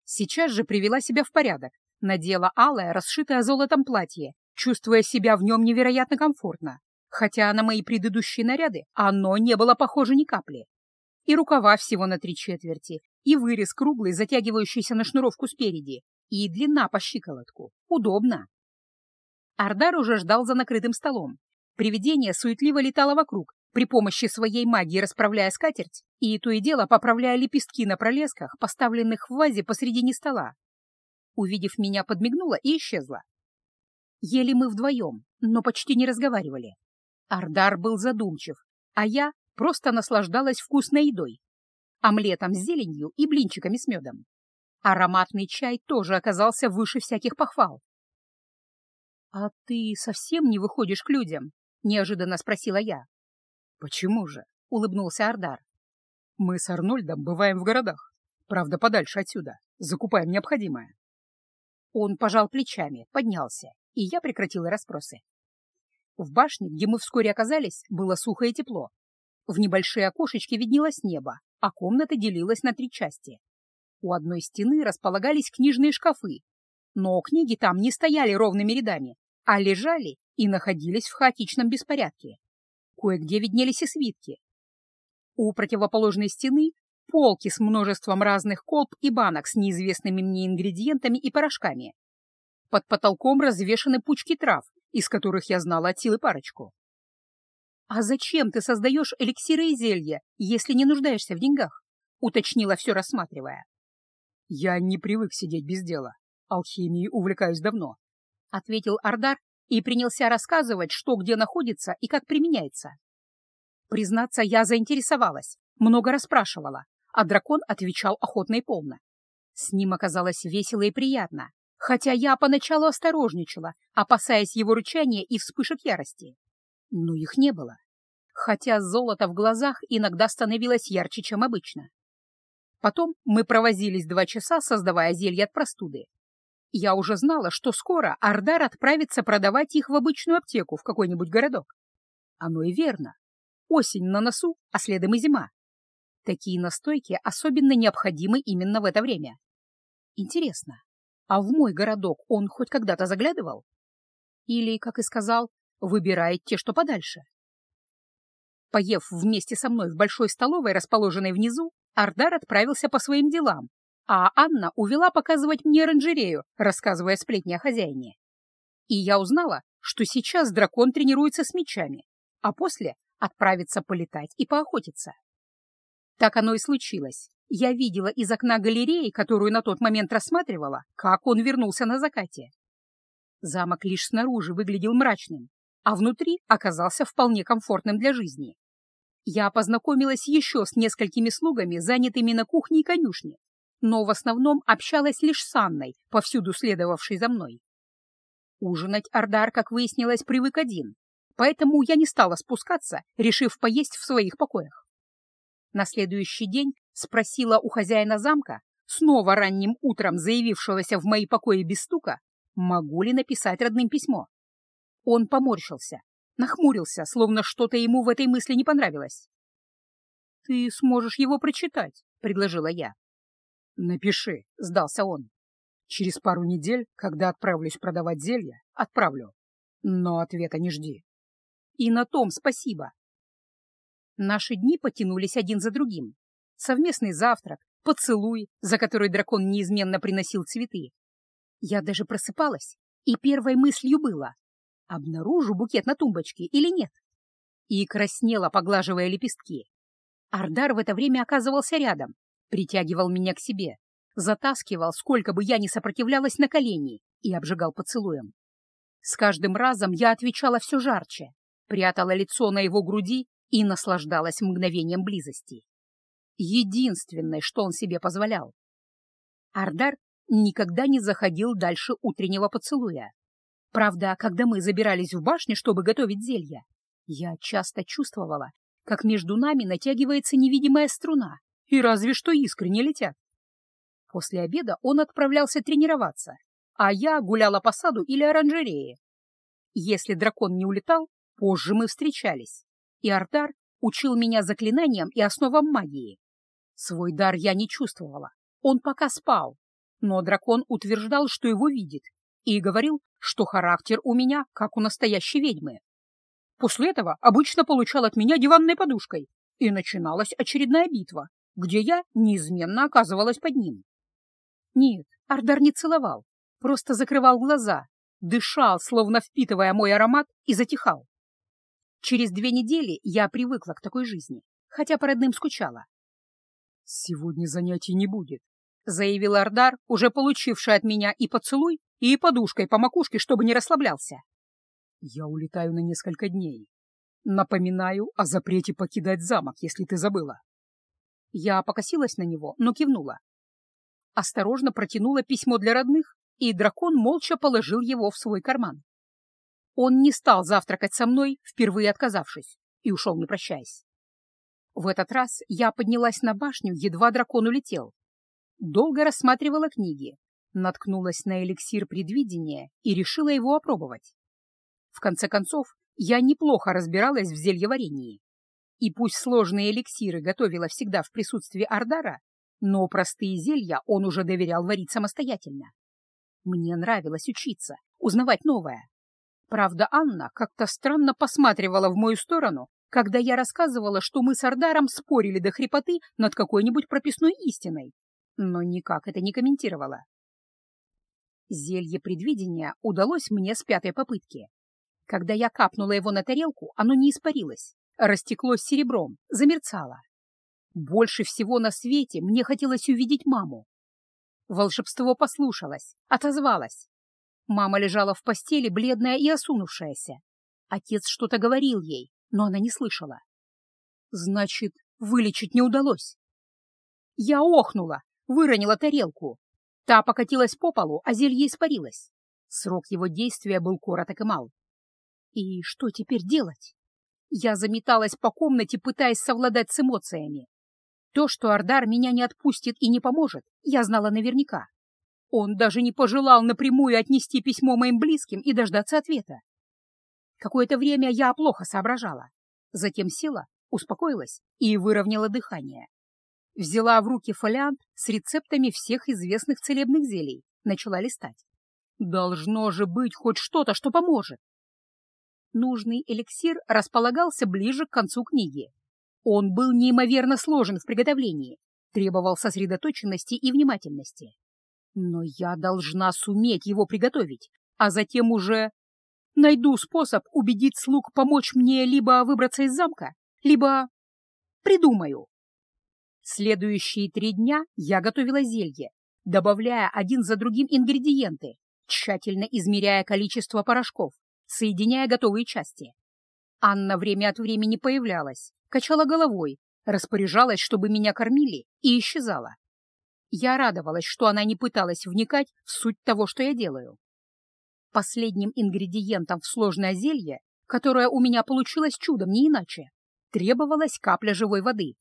Сейчас же привела себя в порядок, надела алое, расшитое золотом платье, чувствуя себя в нем невероятно комфортно, хотя на мои предыдущие наряды оно не было похоже ни капли. И рукава всего на три четверти, и вырез круглый, затягивающийся на шнуровку спереди, и длина по щиколотку. Удобно. Ардар уже ждал за накрытым столом. Привидение суетливо летало вокруг, при помощи своей магии расправляя скатерть и то и дело поправляя лепестки на пролесках, поставленных в вазе посредине стола. Увидев меня, подмигнула и исчезла. Ели мы вдвоем, но почти не разговаривали. Ардар был задумчив, а я просто наслаждалась вкусной едой. Омлетом с зеленью и блинчиками с медом. Ароматный чай тоже оказался выше всяких похвал. «А ты совсем не выходишь к людям?» — неожиданно спросила я. «Почему же?» — улыбнулся Ардар. «Мы с Арнольдом бываем в городах, правда, подальше отсюда, закупаем необходимое». Он пожал плечами, поднялся, и я прекратила расспросы. В башне, где мы вскоре оказались, было сухо и тепло. В небольшие окошечки виднелось небо, а комната делилась на три части. У одной стены располагались книжные шкафы. Но книги там не стояли ровными рядами, а лежали и находились в хаотичном беспорядке. Кое-где виднелись и свитки. У противоположной стены полки с множеством разных колб и банок с неизвестными мне ингредиентами и порошками. Под потолком развешаны пучки трав, из которых я знала от силы парочку. «А зачем ты создаешь эликсиры и зелья, если не нуждаешься в деньгах?» — уточнила все рассматривая. «Я не привык сидеть без дела. Алхимией увлекаюсь давно», — ответил Ардар и принялся рассказывать, что где находится и как применяется. Признаться, я заинтересовалась, много расспрашивала, а дракон отвечал охотно и полно. С ним оказалось весело и приятно, хотя я поначалу осторожничала, опасаясь его рычания и вспышек ярости. Но их не было, хотя золото в глазах иногда становилось ярче, чем обычно. Потом мы провозились два часа, создавая зелье от простуды. Я уже знала, что скоро Ардар отправится продавать их в обычную аптеку в какой-нибудь городок. Оно и верно. Осень на носу, а следом и зима. Такие настойки особенно необходимы именно в это время. Интересно, а в мой городок он хоть когда-то заглядывал? Или, как и сказал, выбирает те, что подальше? Поев вместе со мной в большой столовой, расположенной внизу, Ардар отправился по своим делам, а Анна увела показывать мне оранжерею, рассказывая сплетни о хозяине. И я узнала, что сейчас дракон тренируется с мечами, а после отправится полетать и поохотиться. Так оно и случилось. Я видела из окна галереи, которую на тот момент рассматривала, как он вернулся на закате. Замок лишь снаружи выглядел мрачным, а внутри оказался вполне комфортным для жизни. Я познакомилась еще с несколькими слугами, занятыми на кухне и конюшне, но в основном общалась лишь с Анной, повсюду следовавшей за мной. Ужинать Ардар, как выяснилось, привык один, поэтому я не стала спускаться, решив поесть в своих покоях. На следующий день спросила у хозяина замка, снова ранним утром заявившегося в мои покои без стука, могу ли написать родным письмо. Он поморщился, нахмурился, словно что-то ему в этой мысли не понравилось. — Ты сможешь его прочитать, — предложила я. — Напиши, — сдался он. Через пару недель, когда отправлюсь продавать зелья, отправлю. Но ответа не жди. И на том спасибо. Наши дни потянулись один за другим. Совместный завтрак, поцелуй, за который дракон неизменно приносил цветы. Я даже просыпалась, и первой мыслью было — обнаружу букет на тумбочке или нет. И краснела, поглаживая лепестки. Ардар в это время оказывался рядом, притягивал меня к себе, затаскивал, сколько бы я ни сопротивлялась на колени, и обжигал поцелуем. С каждым разом я отвечала все жарче, прятала лицо на его груди и наслаждалась мгновением близости. Единственное, что он себе позволял. Ардар никогда не заходил дальше утреннего поцелуя. Правда, когда мы забирались в башню, чтобы готовить зелья, я часто чувствовала, как между нами натягивается невидимая струна, и разве что искры не летят. После обеда он отправлялся тренироваться, а я гуляла по саду или оранжерее. Если дракон не улетал, позже мы встречались, и Артар учил меня заклинаниям и основам магии. Свой дар я не чувствовала, он пока спал, но дракон утверждал, что его видит, и говорил, что характер у меня, как у настоящей ведьмы. После этого обычно получал от меня диванной подушкой, и начиналась очередная битва, где я неизменно оказывалась под ним. Нет, Ардар не целовал, просто закрывал глаза, дышал, словно впитывая мой аромат, и затихал. Через две недели я привыкла к такой жизни, хотя по родным скучала. «Сегодня занятий не будет», — заявил Ардар, уже получивший от меня и поцелуй, и подушкой по макушке, чтобы не расслаблялся. «Я улетаю на несколько дней. Напоминаю о запрете покидать замок, если ты забыла». Я покосилась на него, но кивнула. Осторожно протянула письмо для родных, и дракон молча положил его в свой карман. Он не стал завтракать со мной, впервые отказавшись, и ушел, не прощаясь. В этот раз я поднялась на башню, едва дракон улетел. Долго рассматривала книги, наткнулась на эликсир предвидения и решила его опробовать. В конце концов, я неплохо разбиралась в зельеварении. И пусть сложные эликсиры готовила всегда в присутствии Ардара, но простые зелья он уже доверял варить самостоятельно. Мне нравилось учиться, узнавать новое. Правда, Анна как-то странно посматривала в мою сторону, когда я рассказывала, что мы с Ардаром спорили до хрипоты над какой-нибудь прописной истиной, но никак это не комментировала. Зелье предвидения удалось мне с пятой попытки. Когда я капнула его на тарелку, оно не испарилось, растеклось серебром, замерцало. Больше всего на свете мне хотелось увидеть маму. Волшебство послушалось, отозвалось. Мама лежала в постели, бледная и осунувшаяся. Отец что-то говорил ей, но она не слышала. Значит, вылечить не удалось. Я охнула, выронила тарелку. Та покатилась по полу, а зелье испарилось. Срок его действия был короток и мал. И что теперь делать? Я заметалась по комнате, пытаясь совладать с эмоциями. То, что Ардар меня не отпустит и не поможет, я знала наверняка. Он даже не пожелал напрямую отнести письмо моим близким и дождаться ответа. Какое-то время я плохо соображала. Затем села, успокоилась и выровняла дыхание. Взяла в руки фолиант с рецептами всех известных целебных зелий, начала листать. Должно же быть хоть что-то, что поможет. Нужный эликсир располагался ближе к концу книги. Он был неимоверно сложен в приготовлении, требовал сосредоточенности и внимательности. Но я должна суметь его приготовить, а затем уже найду способ убедить слуг помочь мне либо выбраться из замка, либо придумаю. Следующие три дня я готовила зелье, добавляя один за другим ингредиенты, тщательно измеряя количество порошков, соединяя готовые части. Анна время от времени появлялась, качала головой, распоряжалась, чтобы меня кормили, и исчезала. Я радовалась, что она не пыталась вникать в суть того, что я делаю. Последним ингредиентом в сложное зелье, которое у меня получилось чудом не иначе, требовалась капля живой воды.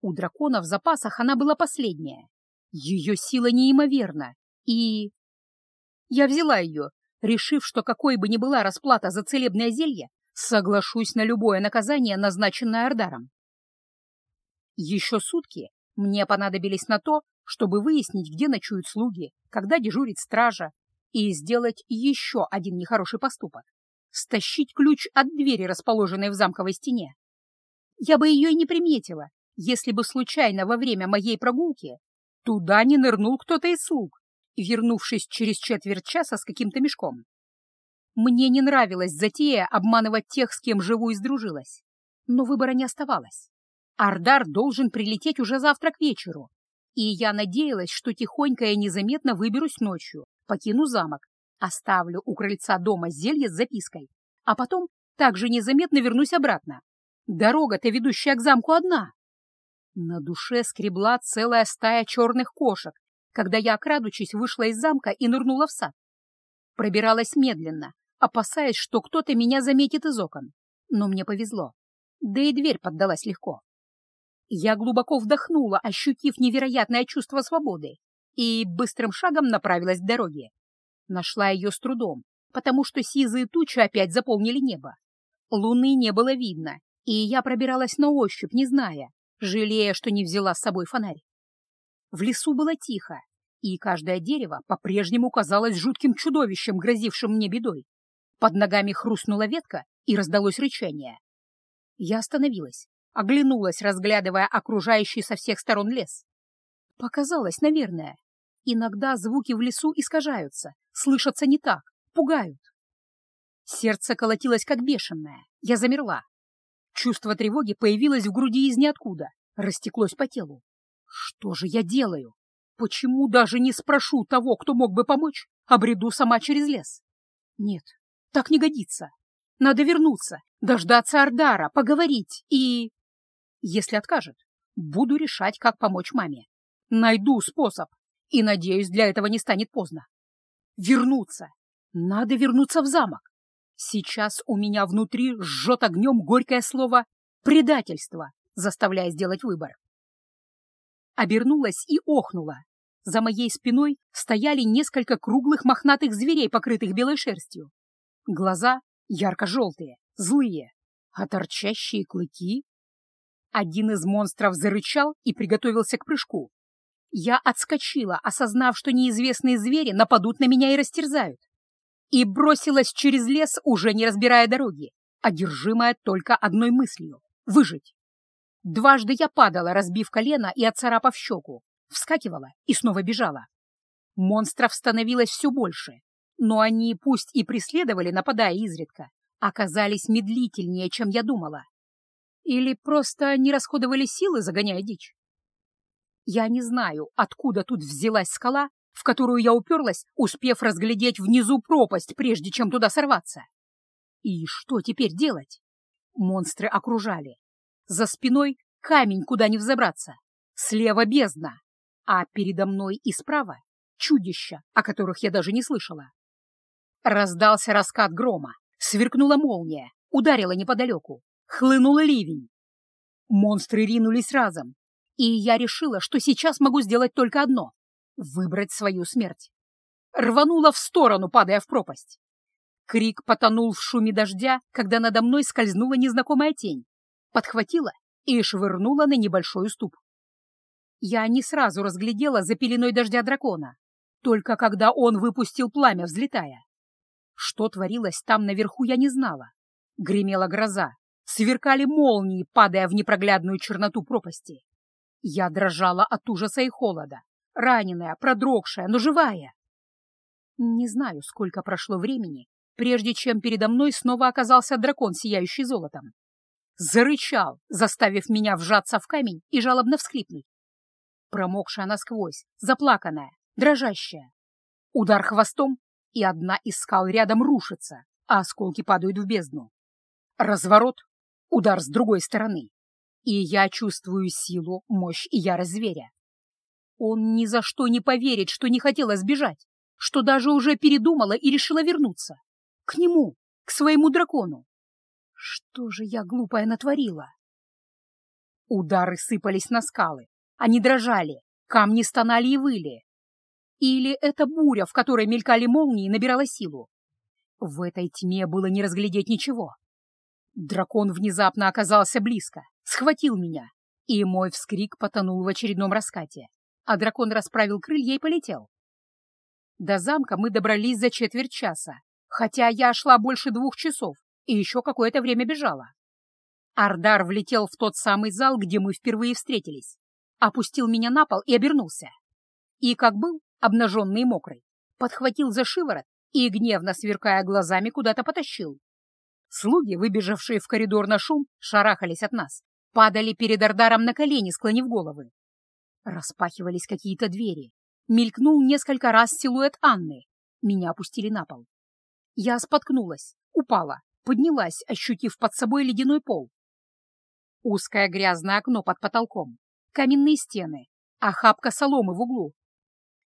У дракона в запасах она была последняя. Ее сила неимоверна, и... Я взяла ее, решив, что какой бы ни была расплата за целебное зелье, соглашусь на любое наказание, назначенное Ардаром. Еще сутки мне понадобились на то, чтобы выяснить, где ночуют слуги, когда дежурит стража, и сделать еще один нехороший поступок — стащить ключ от двери, расположенной в замковой стене. Я бы ее и не приметила, если бы случайно во время моей прогулки туда не нырнул кто-то из слуг вернувшись через четверть часа с каким-то мешком. Мне не нравилась затея обманывать тех, с кем живу и сдружилась. Но выбора не оставалось. Ардар должен прилететь уже завтра к вечеру. И я надеялась, что тихонько и незаметно выберусь ночью, покину замок, оставлю у крыльца дома зелье с запиской, а потом также незаметно вернусь обратно. Дорога-то, ведущая к замку, одна. На душе скребла целая стая черных кошек, когда я, крадучись, вышла из замка и нырнула в сад. Пробиралась медленно, опасаясь, что кто-то меня заметит из окон. Но мне повезло. Да и дверь поддалась легко. Я глубоко вдохнула, ощутив невероятное чувство свободы, и быстрым шагом направилась к дороге. Нашла ее с трудом, потому что сизые тучи опять заполнили небо. Луны не было видно, и я пробиралась на ощупь, не зная, жалея, что не взяла с собой фонарь. В лесу было тихо, и каждое дерево по-прежнему казалось жутким чудовищем, грозившим мне бедой. Под ногами хрустнула ветка, и раздалось рычание. Я остановилась, оглянулась, разглядывая окружающий со всех сторон лес. Показалось, наверное. Иногда звуки в лесу искажаются, слышатся не так, пугают. Сердце колотилось как бешеное. Я замерла. Чувство тревоги появилось в груди из ниоткуда, растеклось по телу. Что же я делаю? Почему даже не спрошу того, кто мог бы помочь, а бреду сама через лес? Нет, так не годится. Надо вернуться, дождаться Ардара, поговорить и... Если откажет, буду решать, как помочь маме. Найду способ, и, надеюсь, для этого не станет поздно. Вернуться. Надо вернуться в замок. Сейчас у меня внутри жжет огнем горькое слово «предательство», заставляя сделать выбор. Обернулась и охнула. За моей спиной стояли несколько круглых мохнатых зверей, покрытых белой шерстью. Глаза ярко-желтые, злые, а торчащие клыки... Один из монстров зарычал и приготовился к прыжку. Я отскочила, осознав, что неизвестные звери нападут на меня и растерзают. И бросилась через лес, уже не разбирая дороги, одержимая только одной мыслью — выжить. Дважды я падала, разбив колено и отцарапав щеку, вскакивала и снова бежала. Монстров становилось все больше, но они, пусть и преследовали, нападая изредка, оказались медлительнее, чем я думала. Или просто не расходовали силы, загоняя дичь. Я не знаю, откуда тут взялась скала, в которую я уперлась, успев разглядеть внизу пропасть, прежде чем туда сорваться. И что теперь делать? Монстры окружали. За спиной камень, куда не взобраться. Слева бездна, а передо мной и справа чудища, о которых я даже не слышала. Раздался раскат грома, сверкнула молния, ударила неподалеку, хлынул ливень. Монстры ринулись разом, и я решила, что сейчас могу сделать только одно — выбрать свою смерть. Рванула в сторону, падая в пропасть. Крик потонул в шуме дождя, когда надо мной скользнула незнакомая тень, подхватила и швырнула на небольшой уступ. Я не сразу разглядела за пеленой дождя дракона, только когда он выпустил пламя, взлетая. Что творилось там наверху, я не знала. Гремела гроза, сверкали молнии, падая в непроглядную черноту пропасти. Я дрожала от ужаса и холода, раненая, продрогшая, но живая. Не знаю, сколько прошло времени, прежде чем передо мной снова оказался дракон, сияющий золотом. Зарычал, заставив меня вжаться в камень и жалобно всхлипнуть. Промокшая насквозь, заплаканная, дрожащая. Удар хвостом, и одна из скал рядом рушится, а осколки падают в бездну. Разворот, удар с другой стороны, и я чувствую силу, мощь и ярость зверя. Он ни за что не поверит, что не хотела сбежать, что даже уже передумала и решила вернуться. К нему, к своему дракону. Что же я глупая натворила? Удары сыпались на скалы, они дрожали, камни стонали и выли. Или эта буря, в которой мелькали молнии, набирала силу? В этой тьме было не разглядеть ничего. Дракон внезапно оказался близко, схватил меня, и мой вскрик потонул в очередном раскате, а дракон расправил крылья и полетел. До замка мы добрались за четверть часа, хотя я шла больше двух часов и еще какое-то время бежала. Ардар влетел в тот самый зал, где мы впервые встретились, опустил меня на пол и обернулся. И, как был, обнаженный и мокрый, подхватил за шиворот и, гневно сверкая глазами, куда-то потащил. Слуги, выбежавшие в коридор на шум, шарахались от нас, падали перед Ардаром на колени, склонив головы. Распахивались какие-то двери. Мелькнул несколько раз силуэт Анны. Меня опустили на пол. Я споткнулась, упала, поднялась, ощутив под собой ледяной пол. Узкое грязное окно под потолком, каменные стены, охапка соломы в углу.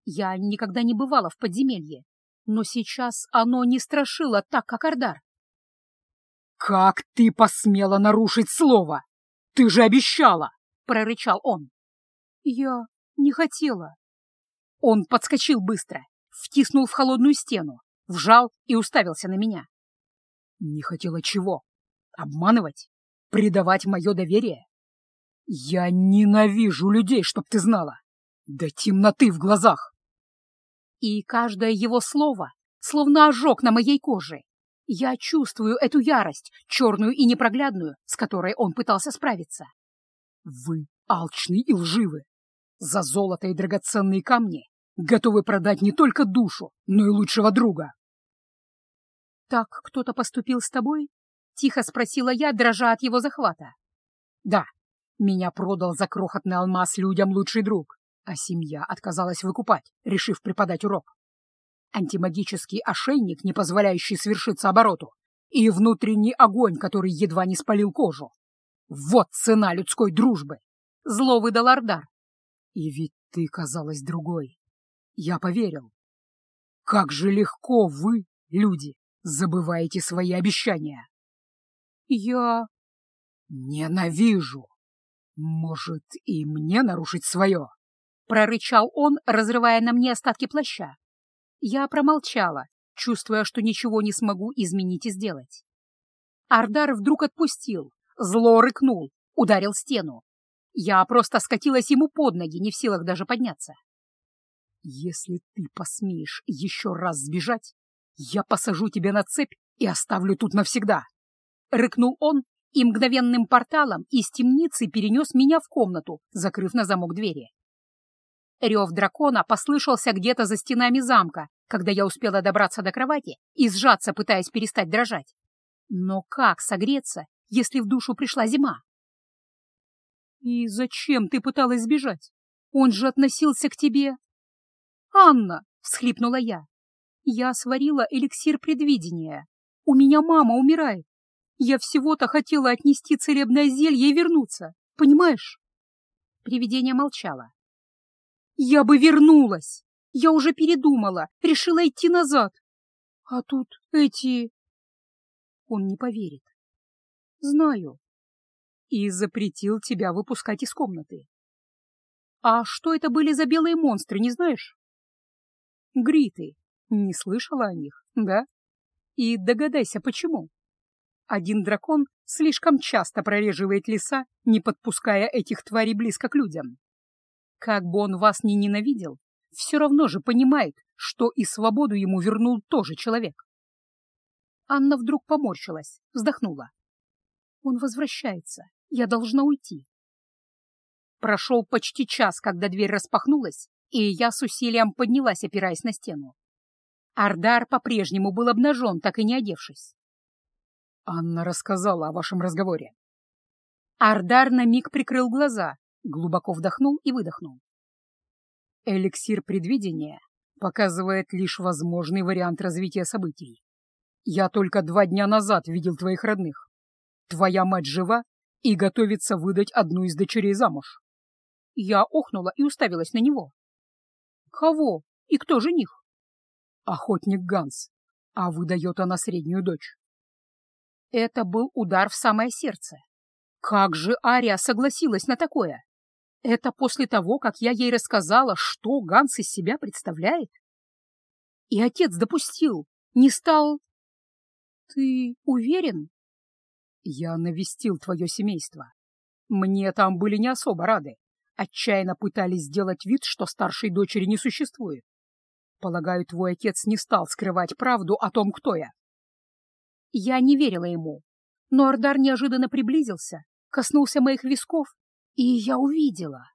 Я никогда не бывала в подземелье, но сейчас оно не страшило так, как Ардар. «Как ты посмела нарушить слово? Ты же обещала!» — прорычал он. «Я не хотела». Он подскочил быстро, втиснул в холодную стену, вжал и уставился на меня. «Не хотела чего? Обманывать? Предавать мое доверие? Я ненавижу людей, чтоб ты знала! До темноты в глазах!» И каждое его слово словно ожог на моей коже, я чувствую эту ярость, черную и непроглядную, с которой он пытался справиться. Вы алчны и лживы. За золото и драгоценные камни готовы продать не только душу, но и лучшего друга. «Так кто-то поступил с тобой?» — тихо спросила я, дрожа от его захвата. «Да, меня продал за крохотный алмаз людям лучший друг, а семья отказалась выкупать, решив преподать урок антимагический ошейник, не позволяющий свершиться обороту, и внутренний огонь, который едва не спалил кожу. Вот цена людской дружбы! Зло выдал Ардар. И ведь ты казалась другой. Я поверил. Как же легко вы, люди, забываете свои обещания. Я... Ненавижу. Может, и мне нарушить свое? Прорычал он, разрывая на мне остатки плаща. Я промолчала, чувствуя, что ничего не смогу изменить и сделать. Ардар вдруг отпустил, зло рыкнул, ударил стену. Я просто скатилась ему под ноги, не в силах даже подняться. «Если ты посмеешь еще раз сбежать, я посажу тебя на цепь и оставлю тут навсегда!» Рыкнул он и мгновенным порталом из темницы перенес меня в комнату, закрыв на замок двери. Рев дракона послышался где-то за стенами замка, когда я успела добраться до кровати и сжаться, пытаясь перестать дрожать. Но как согреться, если в душу пришла зима? «И зачем ты пыталась сбежать? Он же относился к тебе...» «Анна!» — всхлипнула я. «Я сварила эликсир предвидения. У меня мама умирает. Я всего-то хотела отнести целебное зелье и вернуться, понимаешь?» Привидение молчало. «Я бы вернулась! Я уже передумала, решила идти назад. А тут эти...» Он не поверит. «Знаю и запретил тебя выпускать из комнаты. А что это были за белые монстры, не знаешь? Гриты. Не слышала о них, да? И догадайся, почему. Один дракон слишком часто прореживает леса, не подпуская этих тварей близко к людям. Как бы он вас ни ненавидел, все равно же понимает, что и свободу ему вернул тоже человек. Анна вдруг поморщилась, вздохнула. Он возвращается, я должна уйти. Прошел почти час, когда дверь распахнулась, и я с усилием поднялась, опираясь на стену. Ардар по-прежнему был обнажен, так и не одевшись. «Анна рассказала о вашем разговоре». Ардар на миг прикрыл глаза, глубоко вдохнул и выдохнул. «Эликсир предвидения показывает лишь возможный вариант развития событий. Я только два дня назад видел твоих родных. Твоя мать жива и готовится выдать одну из дочерей замуж. Я охнула и уставилась на него. Кого? И кто жених? Охотник Ганс, а выдает она среднюю дочь. Это был удар в самое сердце. Как же Ария согласилась на такое? Это после того, как я ей рассказала, что Ганс из себя представляет? И отец допустил, не стал... Ты уверен? Я навестил твое семейство. Мне там были не особо рады. Отчаянно пытались сделать вид, что старшей дочери не существует. Полагаю, твой отец не стал скрывать правду о том, кто я. Я не верила ему, но Ардар неожиданно приблизился, коснулся моих висков, и я увидела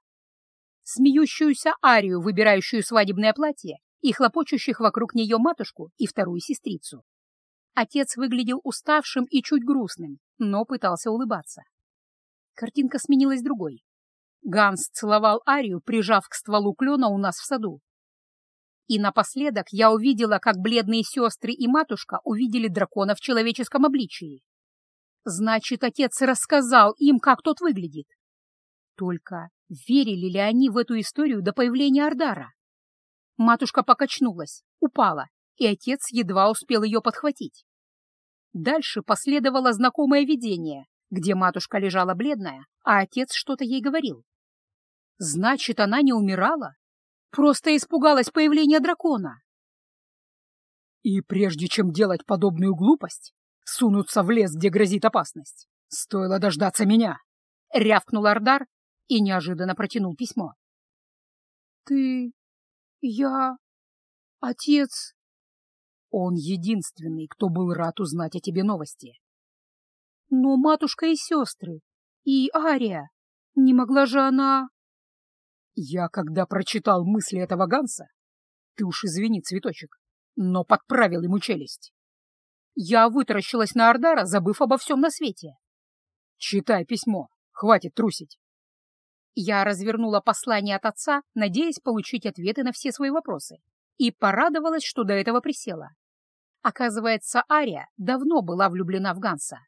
смеющуюся Арию, выбирающую свадебное платье, и хлопочущих вокруг нее матушку и вторую сестрицу. Отец выглядел уставшим и чуть грустным, но пытался улыбаться. Картинка сменилась другой. Ганс целовал Арию, прижав к стволу клена у нас в саду. И напоследок я увидела, как бледные сестры и матушка увидели дракона в человеческом обличии. Значит, отец рассказал им, как тот выглядит. Только верили ли они в эту историю до появления Ардара? Матушка покачнулась, упала, и отец едва успел ее подхватить. Дальше последовало знакомое видение, где матушка лежала бледная, а отец что-то ей говорил. Значит, она не умирала? Просто испугалась появления дракона. И прежде чем делать подобную глупость, сунуться в лес, где грозит опасность, стоило дождаться меня, — рявкнул Ардар и неожиданно протянул письмо. — Ты... я... отец... Он единственный, кто был рад узнать о тебе новости. Но матушка и сестры, и Ария, не могла же она... Я, когда прочитал мысли этого Ганса, ты уж извини, цветочек, но подправил ему челюсть. Я вытаращилась на Ардара, забыв обо всем на свете. Читай письмо, хватит трусить. Я развернула послание от отца, надеясь получить ответы на все свои вопросы и порадовалась, что до этого присела. Оказывается, Ария давно была влюблена в Ганса,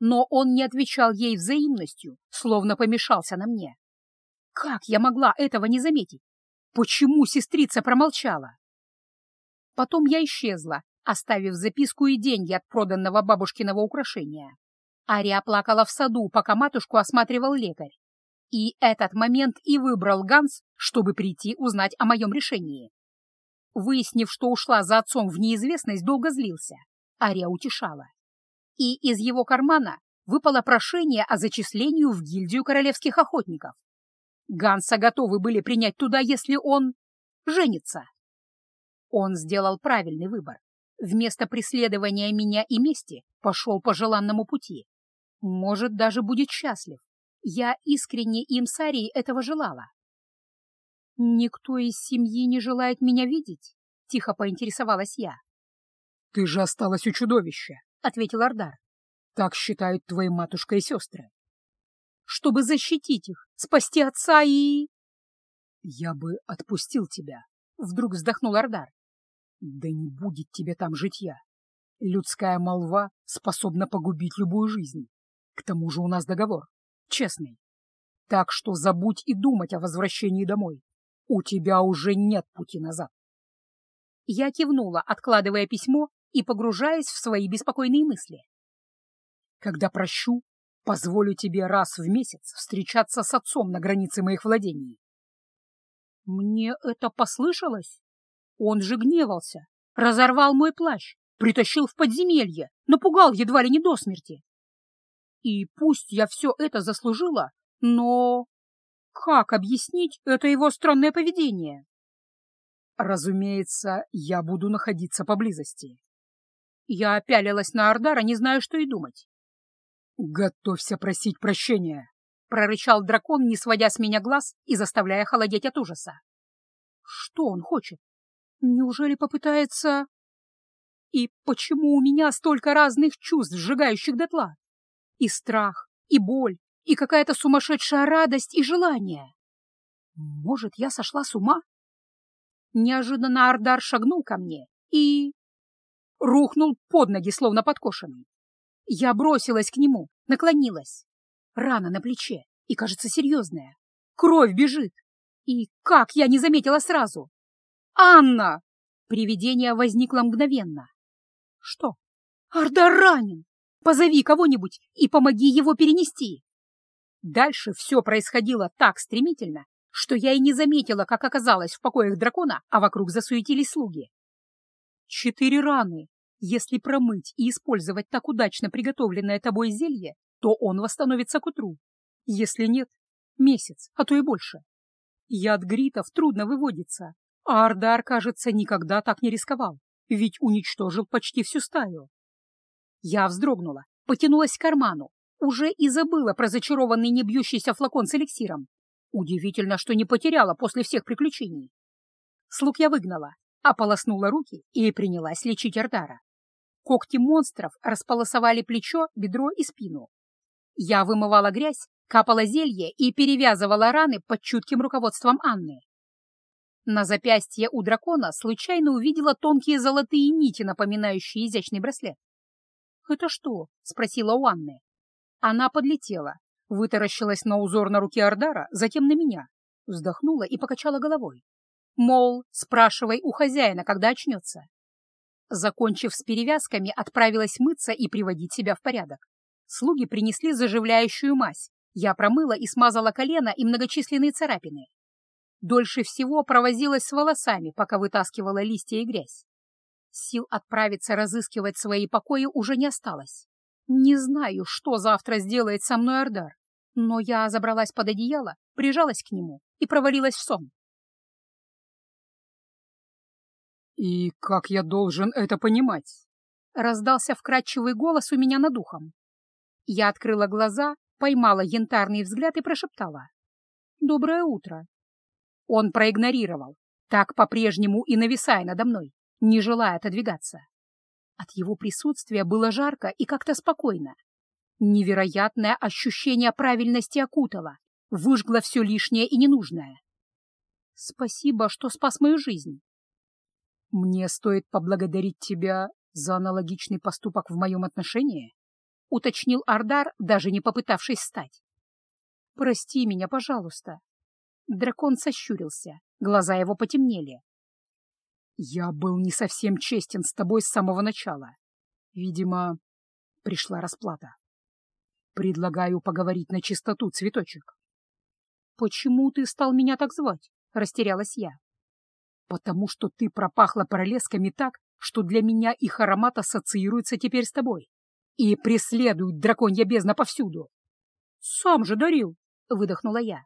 но он не отвечал ей взаимностью, словно помешался на мне. Как я могла этого не заметить? Почему сестрица промолчала? Потом я исчезла, оставив записку и деньги от проданного бабушкиного украшения. Ария плакала в саду, пока матушку осматривал лекарь. И этот момент и выбрал Ганс, чтобы прийти узнать о моем решении. Выяснив, что ушла за отцом в неизвестность, долго злился. Ария утешала. И из его кармана выпало прошение о зачислению в гильдию королевских охотников. Ганса готовы были принять туда, если он женится. Он сделал правильный выбор. Вместо преследования меня и мести пошел по желанному пути. Может, даже будет счастлив. Я искренне им с Арией этого желала. «Никто из семьи не желает меня видеть?» — тихо поинтересовалась я. «Ты же осталась у чудовища», — ответил Ардар. «Так считают твои матушка и сестры». «Чтобы защитить их, спасти отца и...» «Я бы отпустил тебя», — вдруг вздохнул Ардар. «Да не будет тебе там житья. Людская молва способна погубить любую жизнь. К тому же у нас договор, честный. Так что забудь и думать о возвращении домой. У тебя уже нет пути назад». Я кивнула, откладывая письмо и погружаясь в свои беспокойные мысли. «Когда прощу, позволю тебе раз в месяц встречаться с отцом на границе моих владений». Мне это послышалось? Он же гневался, разорвал мой плащ, притащил в подземелье, напугал едва ли не до смерти. И пусть я все это заслужила, но как объяснить это его странное поведение? Разумеется, я буду находиться поблизости. Я опялилась на Ардара, не зная, что и думать. «Готовься просить прощения», — прорычал дракон, не сводя с меня глаз и заставляя холодеть от ужаса. «Что он хочет? Неужели попытается...» «И почему у меня столько разных чувств, сжигающих дотла? И страх, и боль, и какая-то сумасшедшая радость и желание? Может, я сошла с ума?» Неожиданно Ардар шагнул ко мне и... рухнул под ноги, словно подкошенный. Я бросилась к нему, наклонилась. Рана на плече, и, кажется, серьезная. Кровь бежит. И как я не заметила сразу? «Анна!» Привидение возникло мгновенно. «Что? Ардар ранен! Позови кого-нибудь и помоги его перенести!» Дальше все происходило так стремительно, что я и не заметила, как оказалась в покоях дракона, а вокруг засуетились слуги. Четыре раны. Если промыть и использовать так удачно приготовленное тобой зелье, то он восстановится к утру. Если нет, месяц, а то и больше. Яд гритов трудно выводится, а Ардар, кажется, никогда так не рисковал, ведь уничтожил почти всю стаю. Я вздрогнула, потянулась к карману, уже и забыла про зачарованный небьющийся флакон с эликсиром. Удивительно, что не потеряла после всех приключений. Слуг я выгнала, ополоснула руки и принялась лечить Эрдара. Когти монстров располосовали плечо, бедро и спину. Я вымывала грязь, капала зелье и перевязывала раны под чутким руководством Анны. На запястье у дракона случайно увидела тонкие золотые нити, напоминающие изящный браслет. «Это что?» — спросила у Анны. Она подлетела, Вытаращилась на узор на руке Ардара, затем на меня. Вздохнула и покачала головой. Мол, спрашивай у хозяина, когда очнется. Закончив с перевязками, отправилась мыться и приводить себя в порядок. Слуги принесли заживляющую мазь. Я промыла и смазала колено и многочисленные царапины. Дольше всего провозилась с волосами, пока вытаскивала листья и грязь. Сил отправиться разыскивать свои покои уже не осталось. Не знаю, что завтра сделает со мной Ардар, но я забралась под одеяло, прижалась к нему и провалилась в сон. «И как я должен это понимать?» — раздался вкрадчивый голос у меня над ухом. Я открыла глаза, поймала янтарный взгляд и прошептала. «Доброе утро». Он проигнорировал, так по-прежнему и нависая надо мной, не желая отодвигаться. От его присутствия было жарко и как-то спокойно. Невероятное ощущение правильности окутало, выжгло все лишнее и ненужное. Спасибо, что спас мою жизнь. Мне стоит поблагодарить тебя за аналогичный поступок в моем отношении, уточнил Ардар, даже не попытавшись встать. Прости меня, пожалуйста. Дракон сощурился, глаза его потемнели. Я был не совсем честен с тобой с самого начала. Видимо, пришла расплата. Предлагаю поговорить на чистоту, цветочек. Почему ты стал меня так звать? Растерялась я. Потому что ты пропахла пролесками так, что для меня их аромат ассоциируется теперь с тобой и преследует драконья бездна повсюду. Сам же дарил, выдохнула я.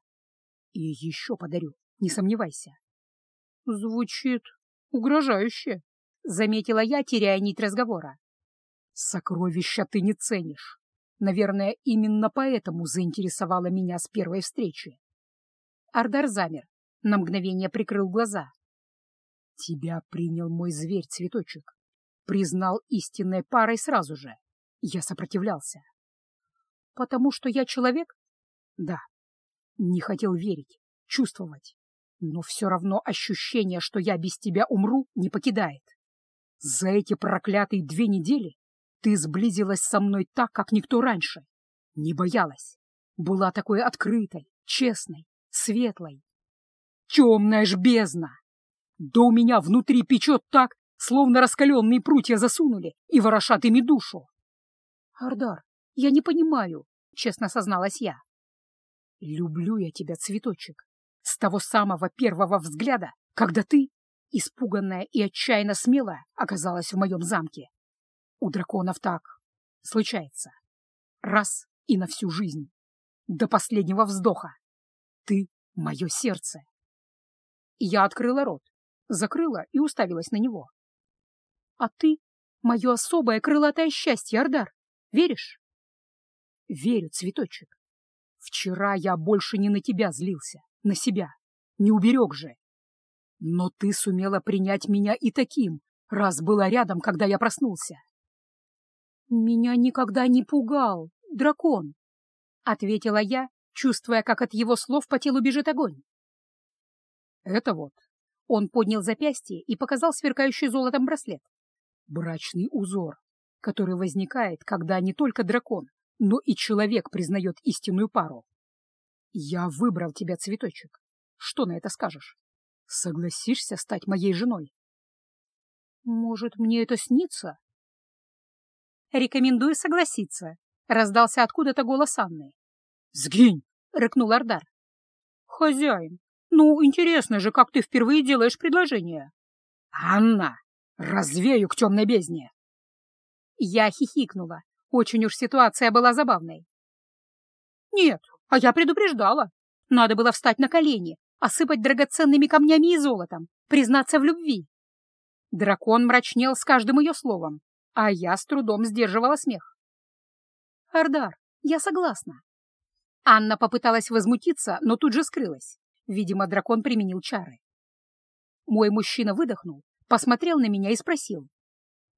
И еще подарю, не сомневайся. Звучит угрожающе, заметила я, теряя нить разговора. Сокровища ты не ценишь. Наверное, именно поэтому заинтересовала меня с первой встречи. Ардар замер, на мгновение прикрыл глаза. Тебя принял мой зверь, цветочек. Признал истинной парой сразу же. Я сопротивлялся. Потому что я человек? Да. Не хотел верить, чувствовать. Но все равно ощущение, что я без тебя умру, не покидает. За эти проклятые две недели ты сблизилась со мной так, как никто раньше. Не боялась. Была такой открытой, честной, светлой. Темная ж бездна! Да у меня внутри печет так, словно раскаленные прутья засунули и ворошат ими душу. — Ардар, я не понимаю, — честно созналась я. — Люблю я тебя, цветочек, с того самого первого взгляда, когда ты, испуганная и отчаянно смелая, оказалась в моем замке. У драконов так случается. Раз и на всю жизнь. До последнего вздоха. Ты — мое сердце. Я открыла рот, закрыла и уставилась на него. — А ты — мое особое крылатое счастье, Ардар. Веришь? — Верю, цветочек. Вчера я больше не на тебя злился, на себя. Не уберег же. Но ты сумела принять меня и таким, раз была рядом, когда я проснулся. «Меня никогда не пугал дракон», — ответила я, чувствуя, как от его слов по телу бежит огонь. «Это вот...» — он поднял запястье и показал сверкающий золотом браслет. «Брачный узор, который возникает, когда не только дракон, но и человек признает истинную пару. Я выбрал тебя, цветочек. Что на это скажешь? Согласишься стать моей женой?» «Может, мне это снится?» «Рекомендую согласиться», — раздался откуда-то голос Анны. «Сгинь!» — рыкнул Ардар. «Хозяин, ну, интересно же, как ты впервые делаешь предложение». «Анна, развею к темной бездне!» Я хихикнула. Очень уж ситуация была забавной. «Нет, а я предупреждала. Надо было встать на колени, осыпать драгоценными камнями и золотом, признаться в любви». Дракон мрачнел с каждым ее словом, а я с трудом сдерживала смех. «Ардар, я согласна». Анна попыталась возмутиться, но тут же скрылась. Видимо, дракон применил чары. Мой мужчина выдохнул, посмотрел на меня и спросил.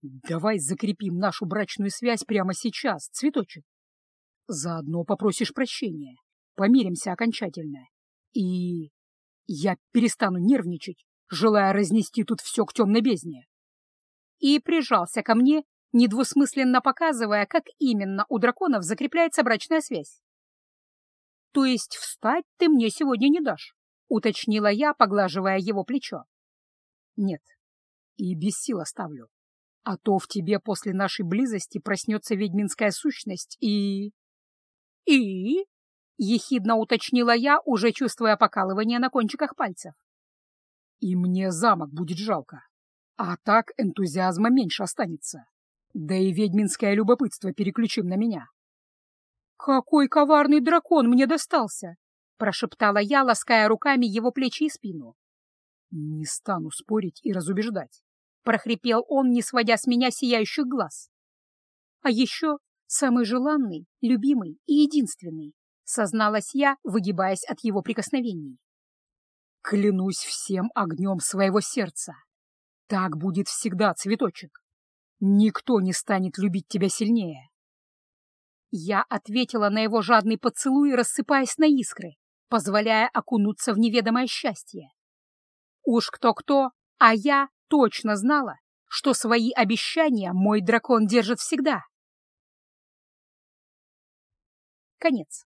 «Давай закрепим нашу брачную связь прямо сейчас, цветочек. Заодно попросишь прощения, помиримся окончательно. И я перестану нервничать, желая разнести тут все к темной бездне» и прижался ко мне, недвусмысленно показывая, как именно у драконов закрепляется брачная связь. «То есть встать ты мне сегодня не дашь?» — уточнила я, поглаживая его плечо. «Нет, и без сил оставлю. А то в тебе после нашей близости проснется ведьминская сущность и...» «И?» — ехидно уточнила я, уже чувствуя покалывание на кончиках пальцев. «И мне замок будет жалко. А так энтузиазма меньше останется. Да и ведьминское любопытство переключим на меня. «Какой коварный дракон мне достался!» — прошептала я, лаская руками его плечи и спину. «Не стану спорить и разубеждать», — прохрипел он, не сводя с меня сияющих глаз. «А еще самый желанный, любимый и единственный», — созналась я, выгибаясь от его прикосновений. «Клянусь всем огнем своего сердца, так будет всегда, цветочек. Никто не станет любить тебя сильнее. Я ответила на его жадный поцелуй, рассыпаясь на искры, позволяя окунуться в неведомое счастье. Уж кто-кто, а я точно знала, что свои обещания мой дракон держит всегда. Конец.